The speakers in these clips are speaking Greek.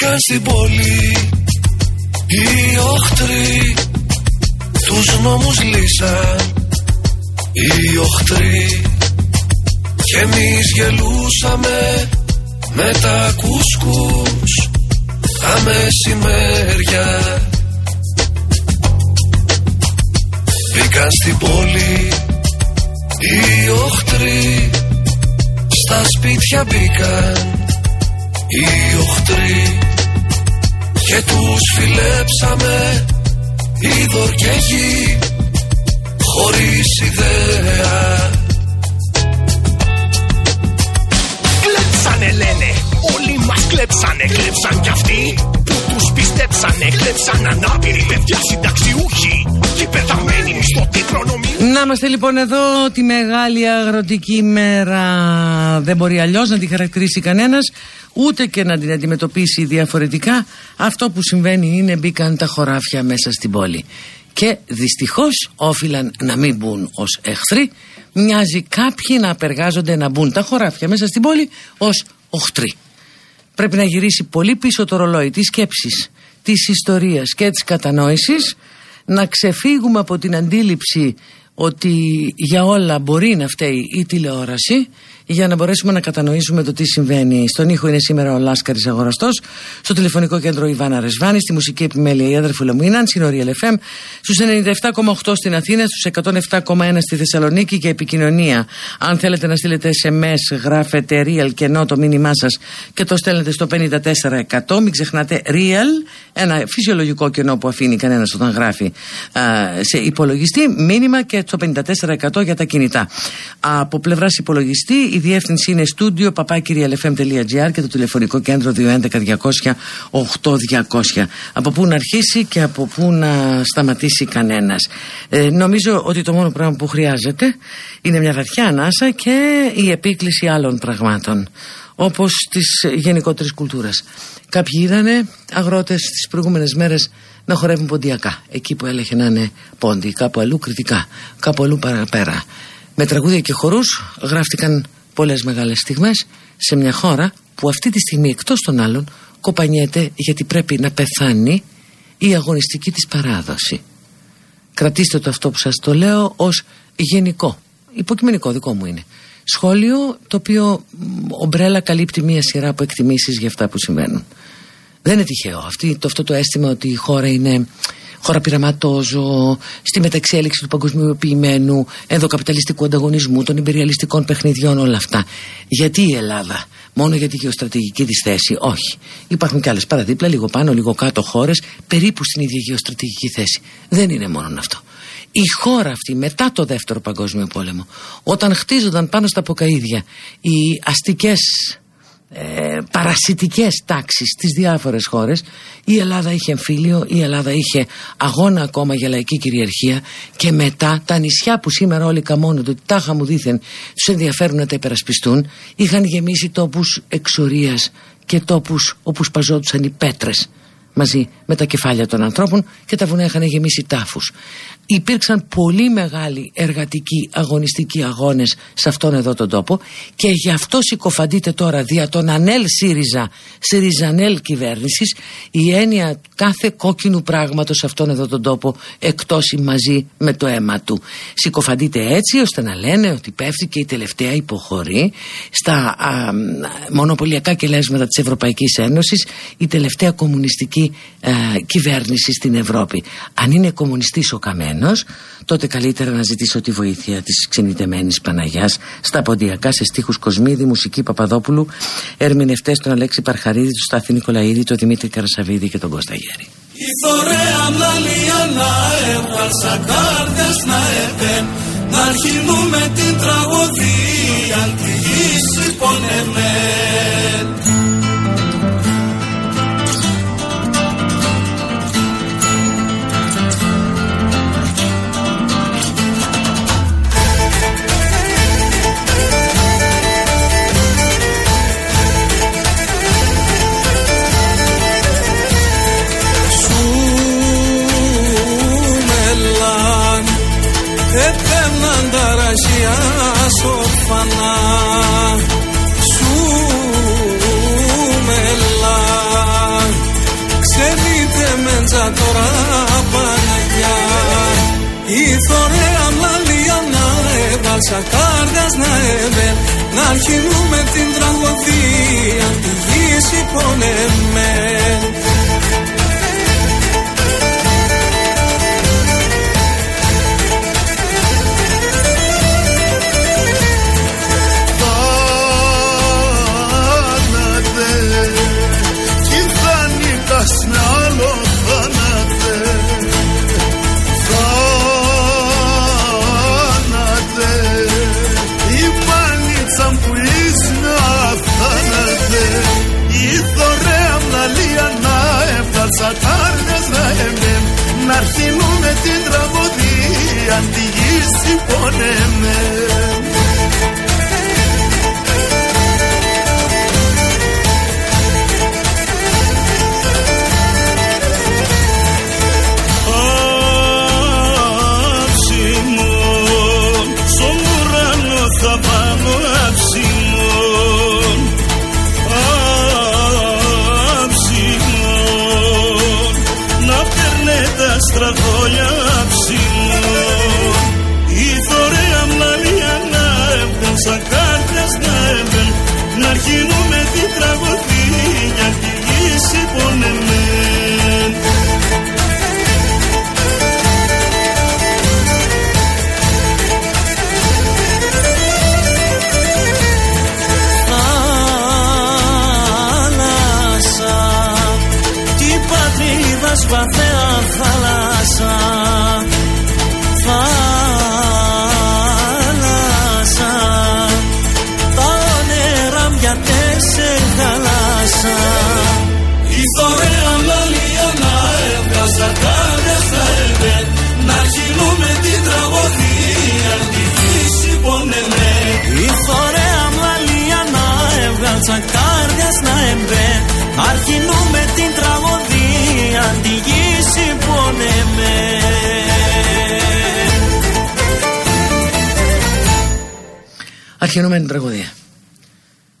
Μπήκαν στην πόλη. Οι οχτροί Τους νόμους λύσαν. Οι οχτροί Και εμείς γελούσαμε με τα κουσκούς Τα μεσημέρια. Μπήκαν στην πόλη οι οχτροί Στα σπίτια μπήκαν οι οχτροί και τους φιλέψαμε είδωρ και γη χωρίς ιδέα. Κλέψανε λένε, όλοι μας κλέψανε, κλέψαν κι αυτοί που τους πιστέψανε, κλέψαν ανάπηροι παιδιά συνταξιούχοι και πεθαμένοι μισθωτοί προνομιούχοι. Να είμαστε λοιπόν εδώ τη μεγάλη αγροτική μέρα. Δεν μπορεί αλλιώς να τη χαρακτηρίσει κανένας, ούτε και να την αντιμετωπίσει διαφορετικά. Αυτό που συμβαίνει είναι μπήκαν τα χωράφια μέσα στην πόλη. Και δυστυχώς όφυλαν να μην μπουν ως εχθροί. Μοιάζει κάποιοι να απεργάζονται να μπουν τα χωράφια μέσα στην πόλη ως οχτροί. Πρέπει να γυρίσει πολύ πίσω το ρολόι της σκέψης, της ιστορίας και της κατανόησης να ξεφύγουμε από την αντίληψη ότι για όλα μπορεί να φταίει η τηλεόραση για να μπορέσουμε να κατανοήσουμε το τι συμβαίνει. Στον ήχο είναι σήμερα ο Λάσκαρης Αγοραστός, στο τηλεφωνικό κέντρο Ιβάνα Ρεσβάνη, στη μουσική επιμέλεια η Άδερφη Λομίνα, Συνορία LFM, στους 97,8 στην Αθήνα, στους 107,1 στη Θεσσαλονίκη και επικοινωνία. Αν θέλετε να στείλετε SMS, γράφετε real κενό το μήνυμά σας και το στέλνετε στο 54%. Μην ξεχνάτε real, ένα φυσιολογικό κενό που αφήνει κανένας όταν γράφει α, σε υπολογιστή, μήνυμα και στο 54% για τα κινητά. Από πλευράς υπολογιστή, η διεύθυνση είναι στούντιο papakirialfm.gr και το τηλεφωνικό κέντρο 211-200-8200. Από πού να αρχίσει και από πού να σταματήσει κανένας. Ε, νομίζω ότι το μόνο πράγμα που χρειάζεται είναι μια βαθιά ανάσα και η επίκληση άλλων πραγμάτων όπως της γενικότερης κουλτούρας. Κάποιοι είδανε αγρότες τις προηγούμενες μέρες να χορεύουν ποντιακά, εκεί που έλεγε να είναι πόντι, κάπου αλλού κριτικά, κάπου αλλού παραπέρα. Με τραγούδια και χορούς γράφτηκαν πολλές μεγάλες στιγμές σε μια χώρα που αυτή τη στιγμή εκτός των άλλων κοπανιέται γιατί πρέπει να πεθάνει η αγωνιστική της παράδοση. Κρατήστε το αυτό που σας το λέω ως γενικό, υποκειμενικό δικό μου είναι. Σχόλιο το οποίο ομπρέλα καλύπτει μία σειρά από εκτιμήσεις για αυτά που συμβαίνουν. Δεν είναι τυχαίο αυτή, το, αυτό το αίσθημα ότι η χώρα είναι χώρα πειραματόζω, στη μεταξέλιξη του παγκοσμιοποιημένου, ενδοκαπιταλιστικού ανταγωνισμού, των υπεριαλιστικών παιχνιδιών, όλα αυτά. Γιατί η Ελλάδα, μόνο για τη γεωστρατηγική της θέση, όχι. Υπάρχουν και άλλες παραδίπλα, λίγο πάνω, λίγο κάτω χώρες, περίπου στην ίδια γεωστρατηγική θέση. Δεν είναι μόνο αυτό. Η χώρα αυτή μετά το δεύτερο παγκόσμιο πόλεμο, όταν χτίζονταν πάνω στα ποκαίδια οι αστικές ε, παρασιτικές τάξεις στις διάφορες χώρες. Η Ελλάδα είχε εμφύλιο, η Ελλάδα είχε αγώνα ακόμα για λαϊκή κυριαρχία και μετά τα νησιά που σήμερα όλοι καμώνονται ότι τάχα μου δήθεν τους ενδιαφέρουν να τα υπερασπιστούν είχαν γεμίσει τόπους εξορίας και τόπους όπου σπαζόντουσαν οι πέτρες μαζί με τα κεφάλια των ανθρώπων και τα βουνά είχαν γεμίσει τάφους υπήρξαν πολύ μεγάλοι εργατικοί αγωνιστικοί αγώνες σε αυτόν εδώ τον τόπο και γι' αυτό συκοφαντείται τώρα δια τον Ανέλ ΣΥΡΙΖΑ ΣΥΡΙΖΑΝΕΛ κυβέρνησης η έννοια κάθε κόκκινου πράγματος σε αυτόν εδώ τον τόπο εκτός ή μαζί με το αίμα του. Συκοφαντείται έτσι ώστε να λένε ότι πέφτει και η τελευταία υποχωρή στα α, μονοπωλιακά κελέσματα της Ευρωπαϊκής Ένωσης η τελευταία κομμουνιστική α, κυβέρνηση στην Ευρώπη. Αν είναι κομμουνιστής ο Καμένος τότε καλύτερα να ζητήσω τη βοήθεια της ξενιτεμένης Παναγιάς στα ποντιακά σε στίχους Κοσμίδη, μουσική Παπαδόπουλου, ερμηνευτές τον Αλέξη Παρχαρίδη, του Στάθη Νικολαίδη, τον Δημήτρη Καρασαβίδη και τον Κώστα Γέρη. Η θωρέα μλαλία να έβγαλσα κάρδιας να έπεν να αρχινούμε την τραγωδία τη γης μάτια σοφανά σου μελά. Ξέρετε μέντζα τώρα Παναγιά. Η θωρέα μλαλία να έβαλσα κάρδας να έβελ να αρχινούμε την τραγωδία. Αρχινούμε την τραγωδία.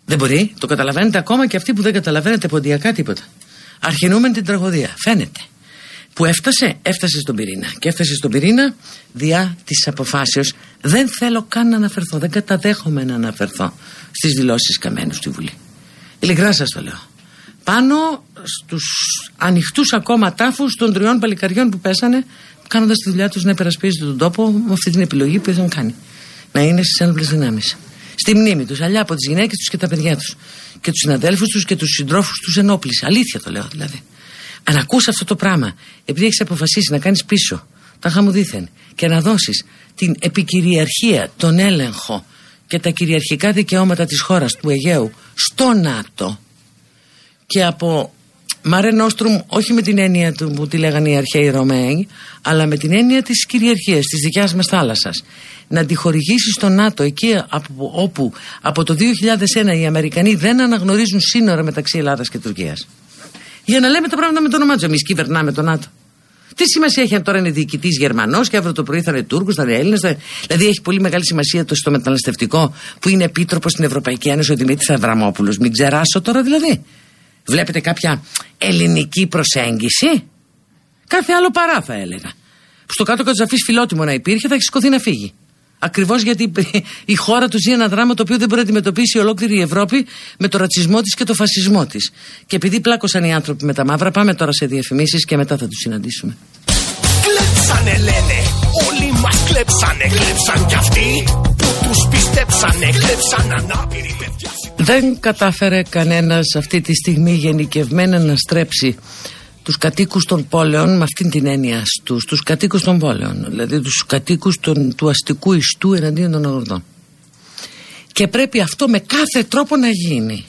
Δεν μπορεί, το καταλαβαίνετε ακόμα και αυτοί που δεν καταλαβαίνετε ποντιακά τίποτα. Αρχινούμε την τραγωδία. Φαίνεται. Που έφτασε, έφτασε στον πυρήνα. Και έφτασε στον πυρήνα διά της αποφάσεως. Δεν θέλω καν να αναφερθώ. Δεν καταδέχομαι να αναφερθώ στις δηλώσεις καμένου στη Βουλή. Ειλικρινά σας το λέω. Πάνω στους ανοιχτούς ακόμα τάφους των τριών παλικαριών που πέσανε, κάνοντας τη δουλειά τους να υπερασπίζονται τον τόπο με αυτή την επιλογή που είχαν κάνει. Να είναι στις ένοπλες δυνάμεις στη μνήμη τους, αλλιά από τις γυναίκες τους και τα παιδιά τους. Και τους συναδέλφους τους και τους συντρόφους τους ενόπλησε. Αλήθεια το λέω δηλαδή. Αν ακούσει αυτό το πράγμα, επειδή έχεις αποφασίσει να κάνεις πίσω τα χαμουδίθεν και να δώσεις την επικυριαρχία, τον έλεγχο και τα κυριαρχικά δικαιώματα της χώρας του Αιγαίου στο ΝΑΤΟ και από Μάρε Νόστρουμ όχι με την έννοια του που τη λέγανε οι αρχαίοι Ρωμαίοι αλλά με την έννοια της κυριαρχίας της δικιάς μας θάλασσας να τη χορηγήσει στο ΝΑΤΟ εκεί από, όπου από το 2001 οι Αμερικανοί δεν αναγνωρίζουν σύνορα μεταξύ Ελλάδας και Τουρκίας για να λέμε τα πράγματα με το όνομά τους εμείς κυβερνάμε το ΝΑΤΟ τι σημασία έχει αν τώρα είναι διοικητής Γερμανός και αύριο το πρωί θα είναι Τούρκος, θα είναι Έλληνας. Δηλαδή έχει πολύ μεγάλη σημασία το στο μεταναστευτικό που είναι επίτροπος στην Ευρωπαϊκή Ένωση ο Δημήτρης Αβραμόπουλος. Μην ξεράσω τώρα δηλαδή. Βλέπετε κάποια ελληνική προσέγγιση; Κάθε άλλο παρά θα έλεγα. Που στο κάτω κάτω αφήσει φιλότιμο να υπήρχε θα έχει σηκωθεί να φύγει. Ακριβώς γιατί η χώρα τους ζει ένα δράμα το οποίο δεν μπορεί να αντιμετωπίσει ολόκληρη η Ευρώπη με το ρατσισμό της και το φασισμό της. Και επειδή πλάκωσαν οι άνθρωποι με τα μαύρα, πάμε τώρα σε διαφημίσεις και μετά θα τους συναντήσουμε. Κλέψανε λένε, όλοι μας κλέψανε, κλέψαν κι αυτοί που τους πιστέψανε, κλέψαν ανάπηροι παιδιά. Δεν κατάφερε κανένας αυτή τη στιγμή γενικευμένα να στρέψει τους κατοίκους των πόλεων με αυτήν την έννοια στους, τους κατοίκους των πόλεων δηλαδή τους κατοίκους των, του αστικού ιστού εναντίον των αγροτών. Και πρέπει αυτό με κάθε τρόπο να γίνει.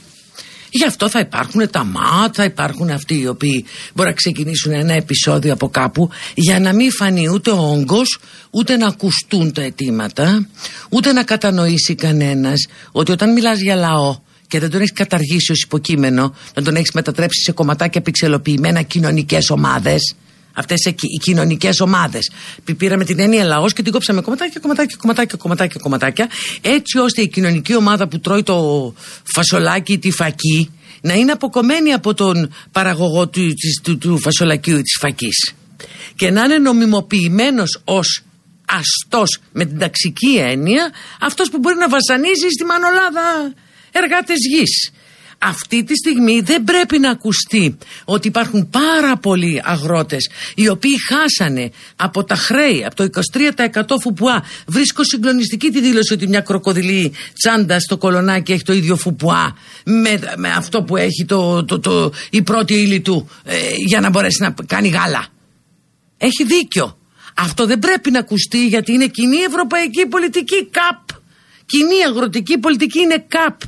Γι' αυτό θα υπάρχουν τα ΜΑΤ, θα υπάρχουν αυτοί οι οποίοι μπορεί να ξεκινήσουν ένα επεισόδιο από κάπου για να μην φανεί ούτε ο όγκος, ούτε να ακουστούν τα αιτήματα, ούτε να κατανοήσει κανένας ότι όταν μιλάς για λαό και δεν τον έχεις καταργήσει ως υποκείμενο, να τον έχεις μετατρέψει σε κομματάκια πιξελοποιημένα κοινωνικές ομάδες, Αυτές οι κοινωνικές ομάδες. Πήραμε την έννοια λαός και την κόψαμε κομματάκια, κομματάκια, κομματάκια, κομματάκια, κομματάκια, έτσι ώστε η κοινωνική ομάδα που τρώει το φασολάκι, τη φακή, να είναι αποκομμένη από τον παραγωγό του, του, του, του φασολακίου ή της φακής. Και να είναι νομιμοποιημένος ως αστός με την ταξική έννοια αυτός που μπορεί να βασανίζει στη μανολάδα εργάτες γης αυτή τη στιγμή δεν πρέπει να ακουστεί ότι υπάρχουν πάρα πολλοί αγρότες οι οποίοι χάσανε από τα χρέη, από το 23% φουπουά. Βρίσκω συγκλονιστική τη δήλωση ότι μια κροκοδιλή τσάντα στο κολονάκι έχει το ίδιο φουπουά με, με αυτό που έχει το, το, το, η πρώτη ύλη του ε, για να μπορέσει να κάνει γάλα. Έχει δίκιο. Αυτό δεν πρέπει να ακουστεί γιατί είναι κοινή ευρωπαϊκή πολιτική ΚΑΠ. Κοινή αγροτική πολιτική είναι ΚΑΠ.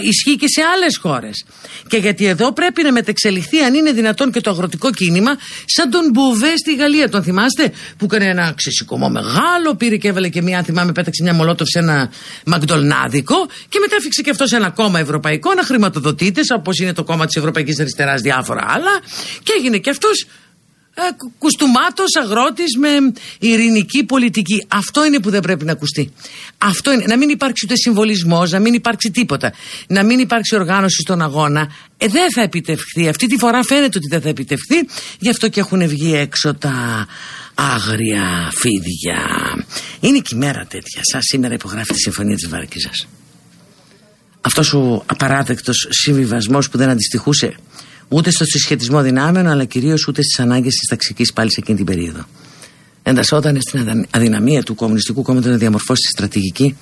Ισχύει και σε άλλες χώρες. Και γιατί εδώ πρέπει να μετεξελιχθεί, αν είναι δυνατόν, και το αγροτικό κίνημα, σαν τον Μπουβέ στη Γαλλία. Τον θυμάστε, που έκανε ένα ξεσηκωμό μεγάλο, πήρε και έβαλε και μια, θυμάμαι, πέταξε μια μολότοφ σε ένα Μακδολνάδικο και μετά έφυξε και αυτό σε ένα κόμμα ευρωπαϊκό να χρηματοδοτείται, όπως είναι το κόμμα της Ευρωπαϊκής Αριστεράς, διάφορα άλλα. Και έγινε και αυτός ε, κουστούμάτος αγρότης με ειρηνική πολιτική. Αυτό είναι που δεν πρέπει να ακουστεί. Αυτό είναι. Να μην υπάρξει ούτε συμβολισμός, να μην υπάρξει τίποτα. Να μην υπάρξει οργάνωση στον αγώνα. Ε, δεν θα επιτευχθεί. Αυτή τη φορά φαίνεται ότι δεν θα επιτευχθεί. Γι' αυτό και έχουν βγει έξω τα άγρια φίδια. Είναι και η μέρα τέτοια. Σαν σήμερα υπογράφει τη Συμφωνία της Βάρκηζας. Αυτός ο απαράδεκτος συμβιβασμός που δεν αντιστοιχούσε ούτε στο συσχετισμό δυνάμεων, αλλά κυρίως ούτε στις ανάγκες της ταξικής πάλι σε εκείνη την περίοδο. Εντασσόταν στην αδυναμία του Κομμουνιστικού Κόμματος να διαμορφώσει τη στρατηγική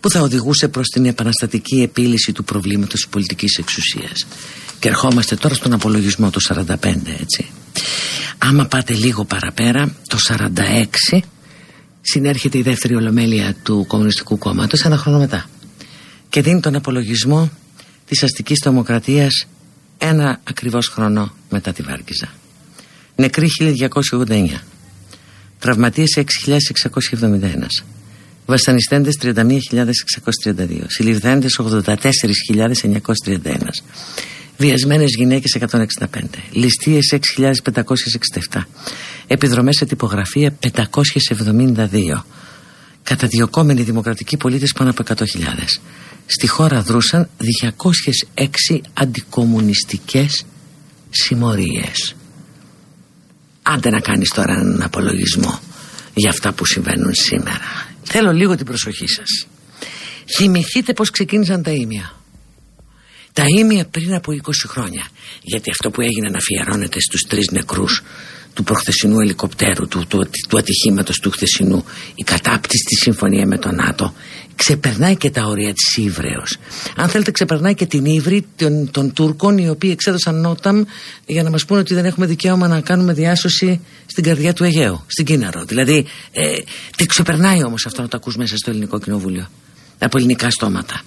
που θα οδηγούσε προς την επαναστατική επίλυση του προβλήματος της πολιτικής εξουσίας. Και ερχόμαστε τώρα στον απολογισμό του 45, έτσι. Άμα πάτε λίγο παραπέρα, το 46 συνέρχεται η δεύτερη ολομέλεια του Κομμουνιστικού Κόμματος ένα χρόνο μετά. Και δίνει τον απολογισμό της αστικής τρομοκρατίας ένα ακριβώς χρόνο μετά τη Βάρκιζα. Νεκροί 1289. Τραυματίες 6.671. Βασανιστέντες 31.632. Συλληβδέντες 84.931. Βιασμένες γυναίκες 165. Ληστείες 6.567. Επιδρομές σε τυπογραφία 572. Καταδιωκόμενοι δημοκρατικοί πολίτες πάνω από 100.000 στη χώρα δρούσαν 206 αντικομουνιστικές συμμορίες. Άντε να κάνεις τώρα έναν απολογισμό για αυτά που συμβαίνουν σήμερα. Θέλω λίγο την προσοχή σας. Θυμηθείτε πως ξεκίνησαν τα ήμια. Τα ήμια πριν από 20 χρόνια. Γιατί αυτό που έγινε να αφιερώνεται στους τρεις νεκρούς του προχθεσινού ελικοπτέρου, του, του, του ατυχήματος του χθεσινού, η κατάπτυστη συμφωνία με τον ΝΑΤΟ, ξεπερνάει και τα όρια της Ήβρεως. Αν θέλετε ξεπερνάει και την Ήβρη των, των Τούρκων οι οποίοι εξέδωσαν νόταμ για να μας πούνε ότι δεν έχουμε δικαίωμα να κάνουμε διάσωση στην καρδιά του Αιγαίου, στην Κίναρο. Δηλαδή, ε, τι ξεπερνάει όμως αυτό να το ακούς μέσα στο ελληνικό κοινοβούλιο. Από ελληνικά στόματα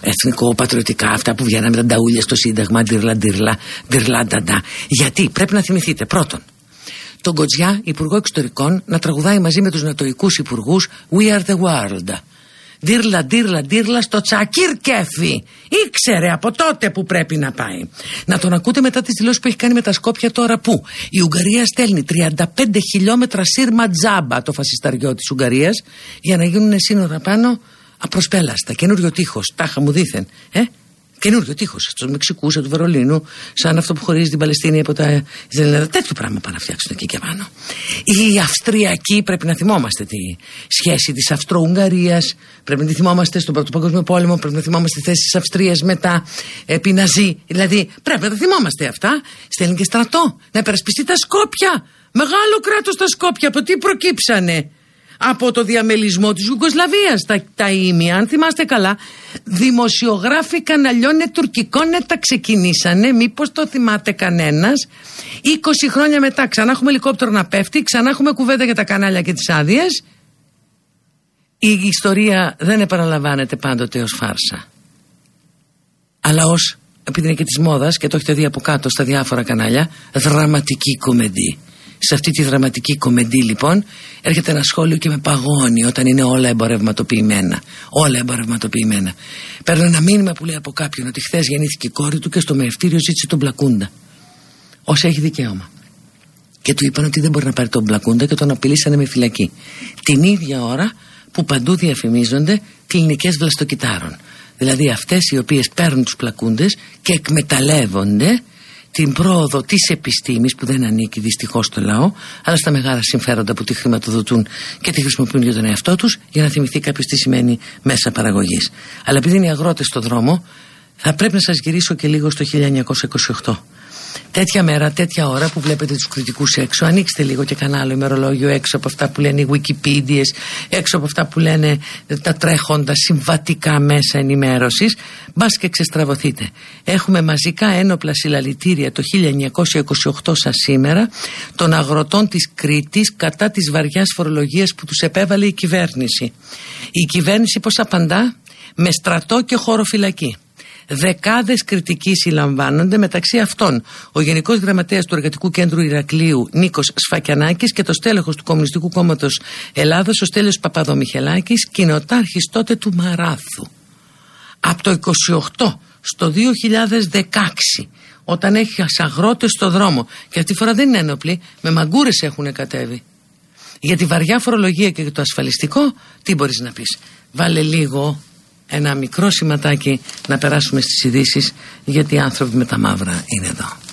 εθνικό, πατριωτικά, αυτά που βγαίναμε τα νταούλια στο Σύνταγμα, ντυρλα, ντυρλα, ντυρλα, νταντά. Γιατί, πρέπει να θυμηθείτε, πρώτον, τον Κοτζιά, Υπουργό Εξωτερικών, να τραγουδάει μαζί με τους νατοικού υπουργούς We are the world. Δίρλα, δίρλα, δίρλα στο τσακίρ κέφι. Ήξερε από τότε που πρέπει να πάει. Να τον ακούτε μετά τις δηλώσεις που έχει κάνει με τα Σκόπια τώρα που η Ουγγαρία στέλνει 35 χιλιόμετρα σύρμα τζάμπα το φασισταριό της Ουγγαρίας για να γίνουν σύνορα πάνω απροσπέλαστα. Καινούριο τείχος. Τάχα μου δίθεν. Ε; Καινούριο τείχος του Μεξικού, του Βερολίνου, σαν αυτό που χωρίζει την Παλαιστίνη από τα Ελλάδα. Τέτοιο πράγμα πάνε να φτιάξουν εκεί και πάνω. Οι Αυστριακοί, πρέπει να θυμόμαστε τη σχέση της Αυστρο-Ουγγαρίας, πρέπει να τη θυμόμαστε στον Πρώτο Παγκόσμιο Πόλεμο, πρέπει να θυμόμαστε τη θέση της Αυστρίας μετά επί Ναζί. Δηλαδή πρέπει να τα θυμόμαστε αυτά. Στέλνει και στρατό να υπερασπιστεί τα Σκόπια. Μεγάλο κράτος τα Σκόπια, από τι προκύψανε; Από το διαμελισμό της Ιουγκοσλαβίας. Τα, τα ίμια, αν θυμάστε καλά δημοσιογράφοι καναλιών τουρκικών τα ξεκινήσανε. Μήπως το θυμάται κανένας. 20 χρόνια μετά ξανά έχουμε ελικόπτερο να πέφτει ξανά έχουμε κουβέντα για τα κανάλια και τις άδειες. η ιστορία δεν επαναλαμβάνεται πάντοτε ως φάρσα. Αλλά ως επειδή είναι και της μόδας και το έχετε δει από κάτω στα διάφορα κανάλια δραματική κομμεντή σε αυτή τη δραματική κομμεντή λοιπόν έρχεται ένα σχόλιο και με παγώνει όταν είναι όλα εμπορευματοποιημένα. Όλα εμπορευματοποιημένα. Παίρνω ένα μήνυμα που λέει από κάποιον ότι χθες γεννήθηκε η κόρη του και στο μεευτήριο ζήτησε τον Μπλακούντα. Όσο έχει δικαίωμα. Και του είπαν ότι δεν μπορεί να πάρει τον Μπλακούντα και τον απειλήσανε με φυλακή. Την ίδια ώρα που παντού διαφημίζονται κλινικές βλαστοκυτάρων. Δηλαδή αυτές οι οποίες παίρνουν τους πλακούντε και εκμεταλλεύονται την πρόοδο της επιστήμης που δεν ανήκει δυστυχώς στο λαό αλλά στα μεγάλα συμφέροντα που τη χρηματοδοτούν και τη χρησιμοποιούν για τον εαυτό τους για να θυμηθεί κάποιος τι σημαίνει μέσα παραγωγής. Αλλά επειδή είναι οι αγρότες στο δρόμο θα πρέπει να σας γυρίσω και λίγο στο 1928 τέτοια μέρα, τέτοια ώρα που βλέπετε τους κριτικούς έξω ανοίξτε λίγο και κανένα άλλο ημερολόγιο έξω από αυτά που λένε οι Wikipedia έξω από αυτά που λένε τα τρέχοντα συμβατικά μέσα ενημέρωσης. Μπας και ξεστραβωθείτε. Έχουμε μαζικά ένοπλα συλλαλητήρια το 1928 σας σήμερα των αγροτών της Κρήτης κατά της βαριάς φορολογίας που τους επέβαλε η κυβέρνηση. Η κυβέρνηση πως απαντά; Με στρατό και χωροφυλακή Δεκάδες κριτικοί συλλαμβάνονται μεταξύ αυτών ο Γενικός Γραμματέας του Εργατικού Κέντρου Ηρακλείου Νίκος Σφακιανάκης και το στέλεχος του Κομμουνιστικού Κόμματος Ελλάδος ο Στέλιος Παπαδομιχελάκης κοινοτάρχης τότε του Μαράθου. Από το 28 στο 2016 όταν έχει αγρότες στο δρόμο και αυτή τη φορά δεν είναι ένοπλοι με μαγκούρες έχουν κατέβει. Για τη βαριά φορολογία και το ασφαλιστικό τι μπορείς να πεις. Βάλε λίγο ένα μικρό σηματάκι να περάσουμε στις ειδήσεις γιατί οι άνθρωποι με τα μαύρα είναι εδώ.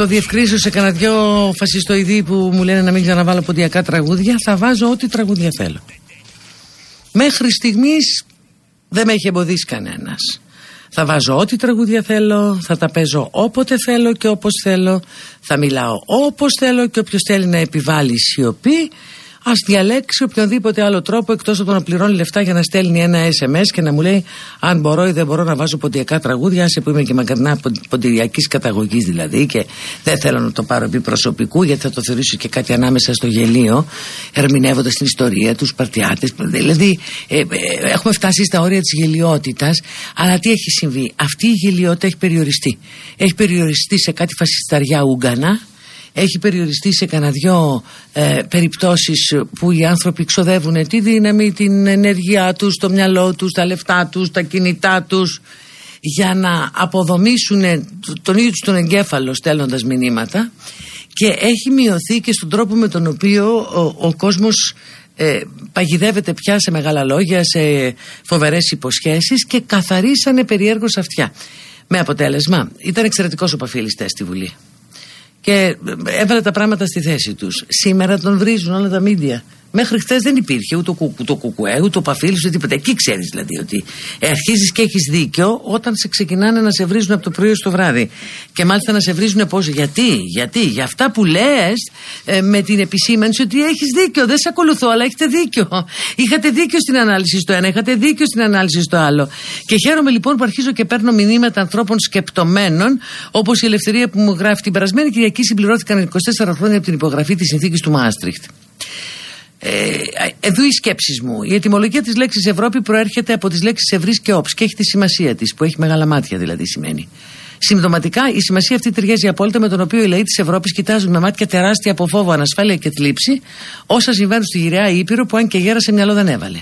Το διευκρίσω σε κανένα δυο φασιστοειδή που μου λένε να μην ξαναβάλω ποντιακά τραγούδια. Θα βάζω ό,τι τραγούδια θέλω. Μέχρι στιγμής δεν με έχει εμποδίσει κανένας. Θα βάζω ό,τι τραγούδια θέλω, θα τα παίζω όποτε θέλω και όπως θέλω, θα μιλάω όπως θέλω και όποιος θέλει να επιβάλλει σιωπή, ας διαλέξει οποιονδήποτε άλλο τρόπο εκτός από το να πληρώνει λεφτά για να στέλνει ένα SMS και να μου λέει αν μπορώ ή δεν μπορώ να βάζω ποντιακά τραγούδια, άσε που είμαι και μακρινά πον- ποντιακής καταγωγής δηλαδή και δεν θέλω να το πάρω επί προσωπικού γιατί θα το θεωρήσω και κάτι ανάμεσα στο γελίο, ερμηνεύοντας την ιστορία, τους παρτιάτες, δηλαδή ε, ε, έχουμε φτάσει στα όρια της γελιότητας, αλλά τι έχει συμβεί, αυτή η γελιότητα έχει περιοριστεί. Έχει περιοριστεί σε κάτι φασισταριά Ούγκανα, έχει περιοριστεί σε κανένα δυο ε, περιπτώσεις που οι άνθρωποι ξοδεύουν τη δύναμη, την ενέργειά τους, το μυαλό τους, τα λεφτά τους, τα κινητά τους για να αποδομήσουν τον ίδιο τους τον εγκέφαλο στέλνοντας μηνύματα και έχει μειωθεί και στον τρόπο με τον οποίο ο, ο κόσμος ε, παγιδεύεται πια σε μεγάλα λόγια, σε φοβερές υποσχέσεις και καθαρίσανε περιέργως αυτιά. Με αποτέλεσμα, ήταν εξαιρετικός ο Παφίλης στη Βουλή και έβαλε τα πράγματα στη θέση τους. Σήμερα τον βρίζουν όλα τα μίντια. Μέχρι χθες δεν υπήρχε ούτε το κουκουέ, ούτε ο παφίλ, ούτε τίποτα. Εκεί ξέρεις δηλαδή ότι αρχίζεις και έχεις δίκιο όταν σε ξεκινάνε να σε βρίζουν από το πρωί στο βράδυ. Και μάλιστα να σε βρίζουν πώς, γιατί, γιατί, για αυτά που λες ε, με την επισήμανση ότι έχεις δίκιο. Δεν σε ακολουθώ, αλλά έχετε δίκιο. Είχατε δίκιο στην ανάλυση στο ένα, είχατε δίκιο στην ανάλυση στο άλλο. Και χαίρομαι λοιπόν που αρχίζω και παίρνω μηνύματα ανθρώπων σκεπτομένων, όπως η ελευθερία που μου γράφει την περασμένη Κυριακή συμπληρώθηκαν 24 χρόνια από την υπογραφή της συνθήκης του Μάστριχτ. Ε, εδώ οι σκέψεις μου. Η ετοιμολογία της λέξης Ευρώπη προέρχεται από τις λέξεις ευρύς και όψ και έχει τη σημασία της, που έχει μεγάλα μάτια δηλαδή σημαίνει. Συμπτωματικά η σημασία αυτή ταιριάζει απόλυτα με τον οποίο οι λαοί της Ευρώπης κοιτάζουν με μάτια τεράστια από φόβο, ανασφάλεια και θλίψη όσα συμβαίνουν στη γυραιά Ήπειρο που αν και γέρασε μυαλό δεν έβαλε.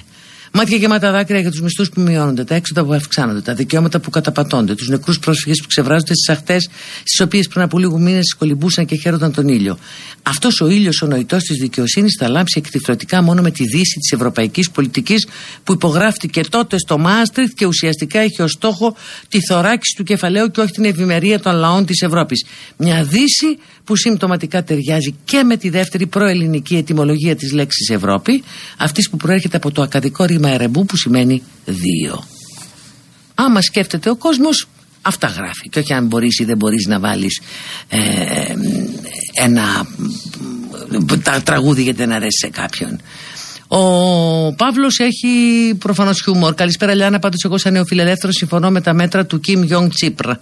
Μάτια γεμάτα δάκρυα για τους μισθούς που μειώνονται, τα έξοδα που αυξάνονται, τα δικαιώματα που καταπατώνται, τους νεκρούς πρόσφυγες που ξεβράζονται στις αχτέ, στις οποίες πριν από λίγους μήνες κολυμπούσαν και χαίρονταν τον ήλιο. Αυτός ο ήλιος, ο νοητός της δικαιοσύνης, θα λάμψει εκτιθρωτικά μόνο με τη δύση της ευρωπαϊκής πολιτικής που υπογράφτηκε τότε στο Μάστριχτ και ουσιαστικά έχει ως στόχο τη θωράκιση του κεφαλαίου και όχι την ευημερία των λαών της Ευρώπης. Μια δύση που συμπτωματικά ταιριάζει και με τη δεύτερη προελληνική ετοιμολογία της λέξης Ευρώπη, αυτής που προέρχεται από το ακαδικό ρήμα ερεμπού που σημαίνει δύο. Άμα σκέφτεται ο κόσμος αυτά γράφει και όχι αν μπορείς ή δεν μπορείς να βάλεις ε, ένα τα, τραγούδι γιατί δεν αρέσει σε κάποιον ο Παύλος έχει προφανώς χιούμορ. Καλησπέρα Λιάννα, πάντως εγώ σαν νεοφιλελεύθερος συμφωνώ με τα μέτρα του Κιμ Γιονγκ Τσίπρα.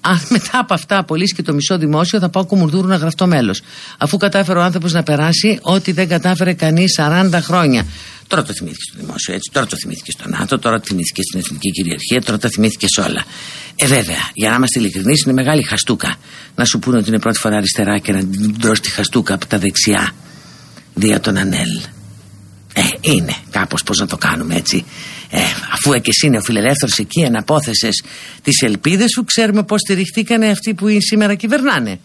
Αν μετά από αυτά απολύσει και το μισό δημόσιο θα πάω κουμουρδούρου να γραφτώ μέλος. Αφού κατάφερε ο άνθρωπος να περάσει ό,τι δεν κατάφερε κανείς 40 χρόνια. Τώρα το θυμήθηκε στο δημόσιο έτσι, τώρα το θυμήθηκε στο ΝΑΤΟ, τώρα το θυμήθηκε στην εθνική κυριαρχία, τώρα το θυμήθηκε σε όλα. Ε, βέβαια, για να είμαστε ειλικρινείς, είναι μεγάλη χαστούκα να σου πούνε ότι είναι πρώτη φορά αριστερά και να την τρώσει τη χαστούκα από τα δεξιά δια τον Ανέλ. Ε, είναι κάπως πώς να το κάνουμε έτσι. Ε, αφού και εσύ είναι ο φιλελεύθερος εκεί εναπόθεσες τις ελπίδες σου ξέρουμε πώς στηριχτήκανε αυτοί που σήμερα κυβερνάνε